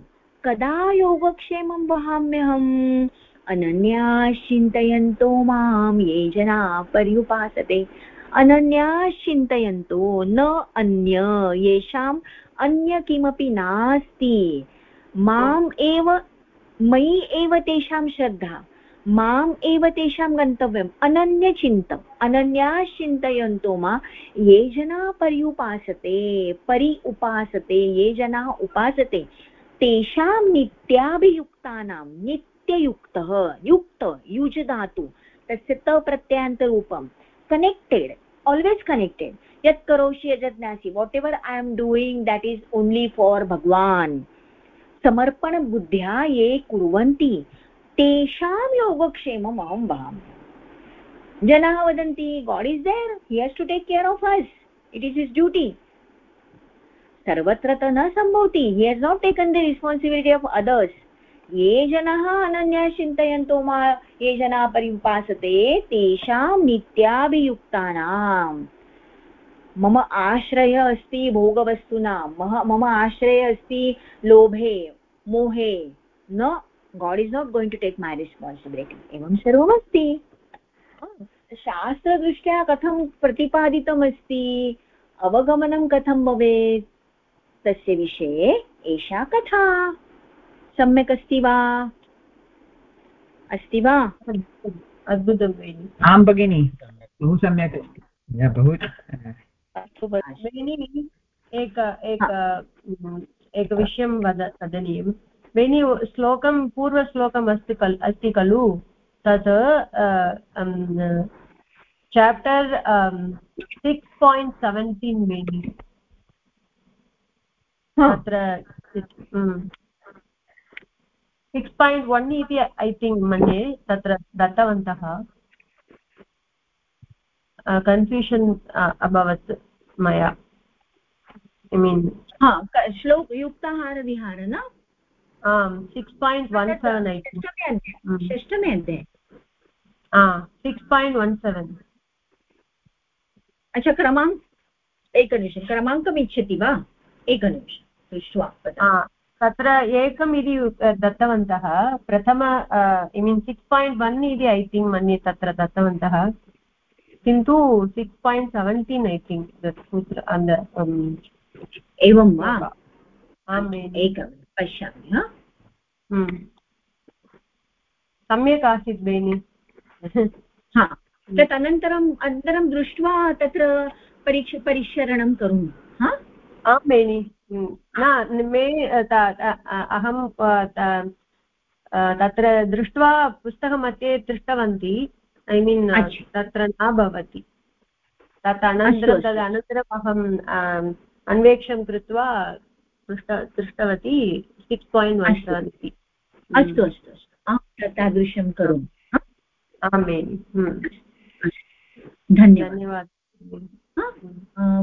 Speaker 2: कदा योगक्षेमं वहाम्यहम्? अनन्या चिन्तयन्तो माँ ये जना पर्युपासते। अनन्या चिन्तयन्तो न अन्य, येषाम् अन्य किमपि नास्ति। माम् एव, मयि एव तेषां श्रद्धा। माम् एव तेषां गन्तव्यम्। अनन्यचिन्तम् अनन्या चिन्तयन्तो मा, ये जनाः पर्युपासते परि उपासते ये जनाः उपासते। तेषां नित्याभियुक्तानां, नित्ययुक्तः, युक्त युज धातु तस्य तप्रत्ययान्तरूपं connected always connected. yat karoshi ajatnasi whatever i am doing, that is only for bhagwan समर्पणबुद्ध्या ये कुर्वन्ति, तेषां योगक्षेमम् अहं वहामि. जनाः वदन्ति God is there he has to take care of us it is his duty सर्वत्र त न सम्भवति. He has not taken the responsibility of others ये जनाः अनन्या चिन्तयन्तो मा, ये जनाः परिपासते तेषां नित्याभियुक्तानाम्. मम आश्रयः अस्ति भोगवस्तूनां. मम आश्रयः अस्ति लोभे, मोहे. न God is not going to take my responsibility एवं सर्वमस्ति. शास्त्रदृष्ट्या कथं प्रतिपादितमस्ति? अवगमनं कथं भवेत्? तस्य विषये एषा कथा। सम्यक् अस्ति वा? अस्ति वा?
Speaker 3: अद्भुतं भगिनि। आं भगिनि बहु सम्यक् अस्ति। बहु
Speaker 5: अस्तु भगिनी एक एक एकविषयं वद वदनीयं। भगिनी श्लोकं पूर्वश्लोकम् अस्ति खल् अस्ति खलु? तत् चाप्टर् सिक्स् पायिण्ट् सेवेन्टीन् भगिनि। अत्र सिक्स् पायिण्ट् वन् इति ऐ थिङ्क् मन्ये तत्र दत्तवन्तः. कन्फ्यूषन् अभवत् मया. ऐ मीन्
Speaker 2: हा श्लोक युक्ताहारविहार न?
Speaker 5: आम् six point one seven I
Speaker 2: षष्टमे अध्याये
Speaker 5: सिक्स् पायिण्ट् वन् सेवेन्
Speaker 2: अच्छा क्रमाङ्क एकनिमिषं क्रमाङ्कम् इच्छति वा? एकनिमिषं. दृष्ट्वा
Speaker 5: तत्र एकम् इति दत्तवन्तः प्रथम I mean six point one इति ऐ थिङ्क् मन्ये तत्र दत्तवन्तः किन्तु six point seventeen I think सूत्र
Speaker 2: एवं वा? आम् एकं पश्यामि
Speaker 5: हम्म। सम्यक् आसीत् बेनि।
Speaker 2: हा तत् अनन्तरं दृष्ट्वा तत्र परीक्ष परिशरणं करोमि
Speaker 5: आं बेनि न मे अहं तत्र दृष्ट्वा पुस्तकमध्ये दृष्टवन्ती। ऐ मीन् तत्र न भवति। तत् अनन्तरं तदनन्तरम् अहम् अन्वेषणं कृत्वा दृष्ट दृष्टवती। सिक्स् पायिण्ट् वन् सेवेन् इति
Speaker 2: अस्तु अस्तु अस्तु। तादृशं करोमि।
Speaker 5: आं बेनि
Speaker 2: धन्यवादः।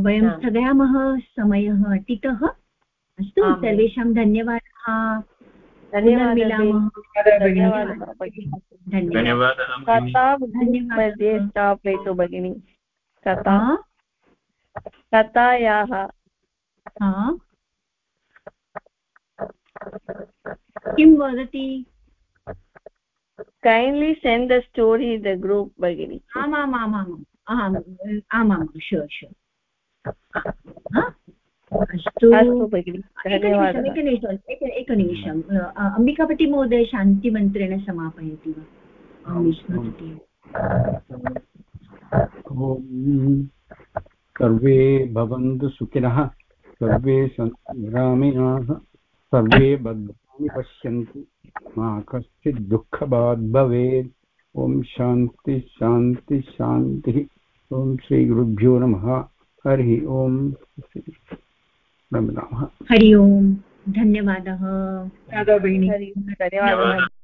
Speaker 2: वयं स्थगयामः समयः अटितः अस्तु सर्वेषां धन्यवादः।
Speaker 8: मध्ये स्थापयतु भगिनि। कथा कथायाः
Speaker 2: किं वदति?
Speaker 8: Kindly send the story in the group bagini
Speaker 2: आमामामाम् आम् आमां श्योर् श्योर् अस्तु। एकनिमिषम् एकनिमिषम् अम्बिकापति महोदय शान्तिमन्त्रेण समापयति वा?
Speaker 7: सर्वे भवन्तु सुखिनः सर्वे ग्रामीणाः सर्वे भद्राणि पश्यन्तु। मा कश्चित् दुःखभाग् भवेत्। ॐ शान्ति शान्ति शान्तिः। ॐ श्रीगुरुभ्यो नमः। हरिः ओम्। नमः
Speaker 2: हरि ओम्। धन्यवादः।
Speaker 3: धन्यवादः।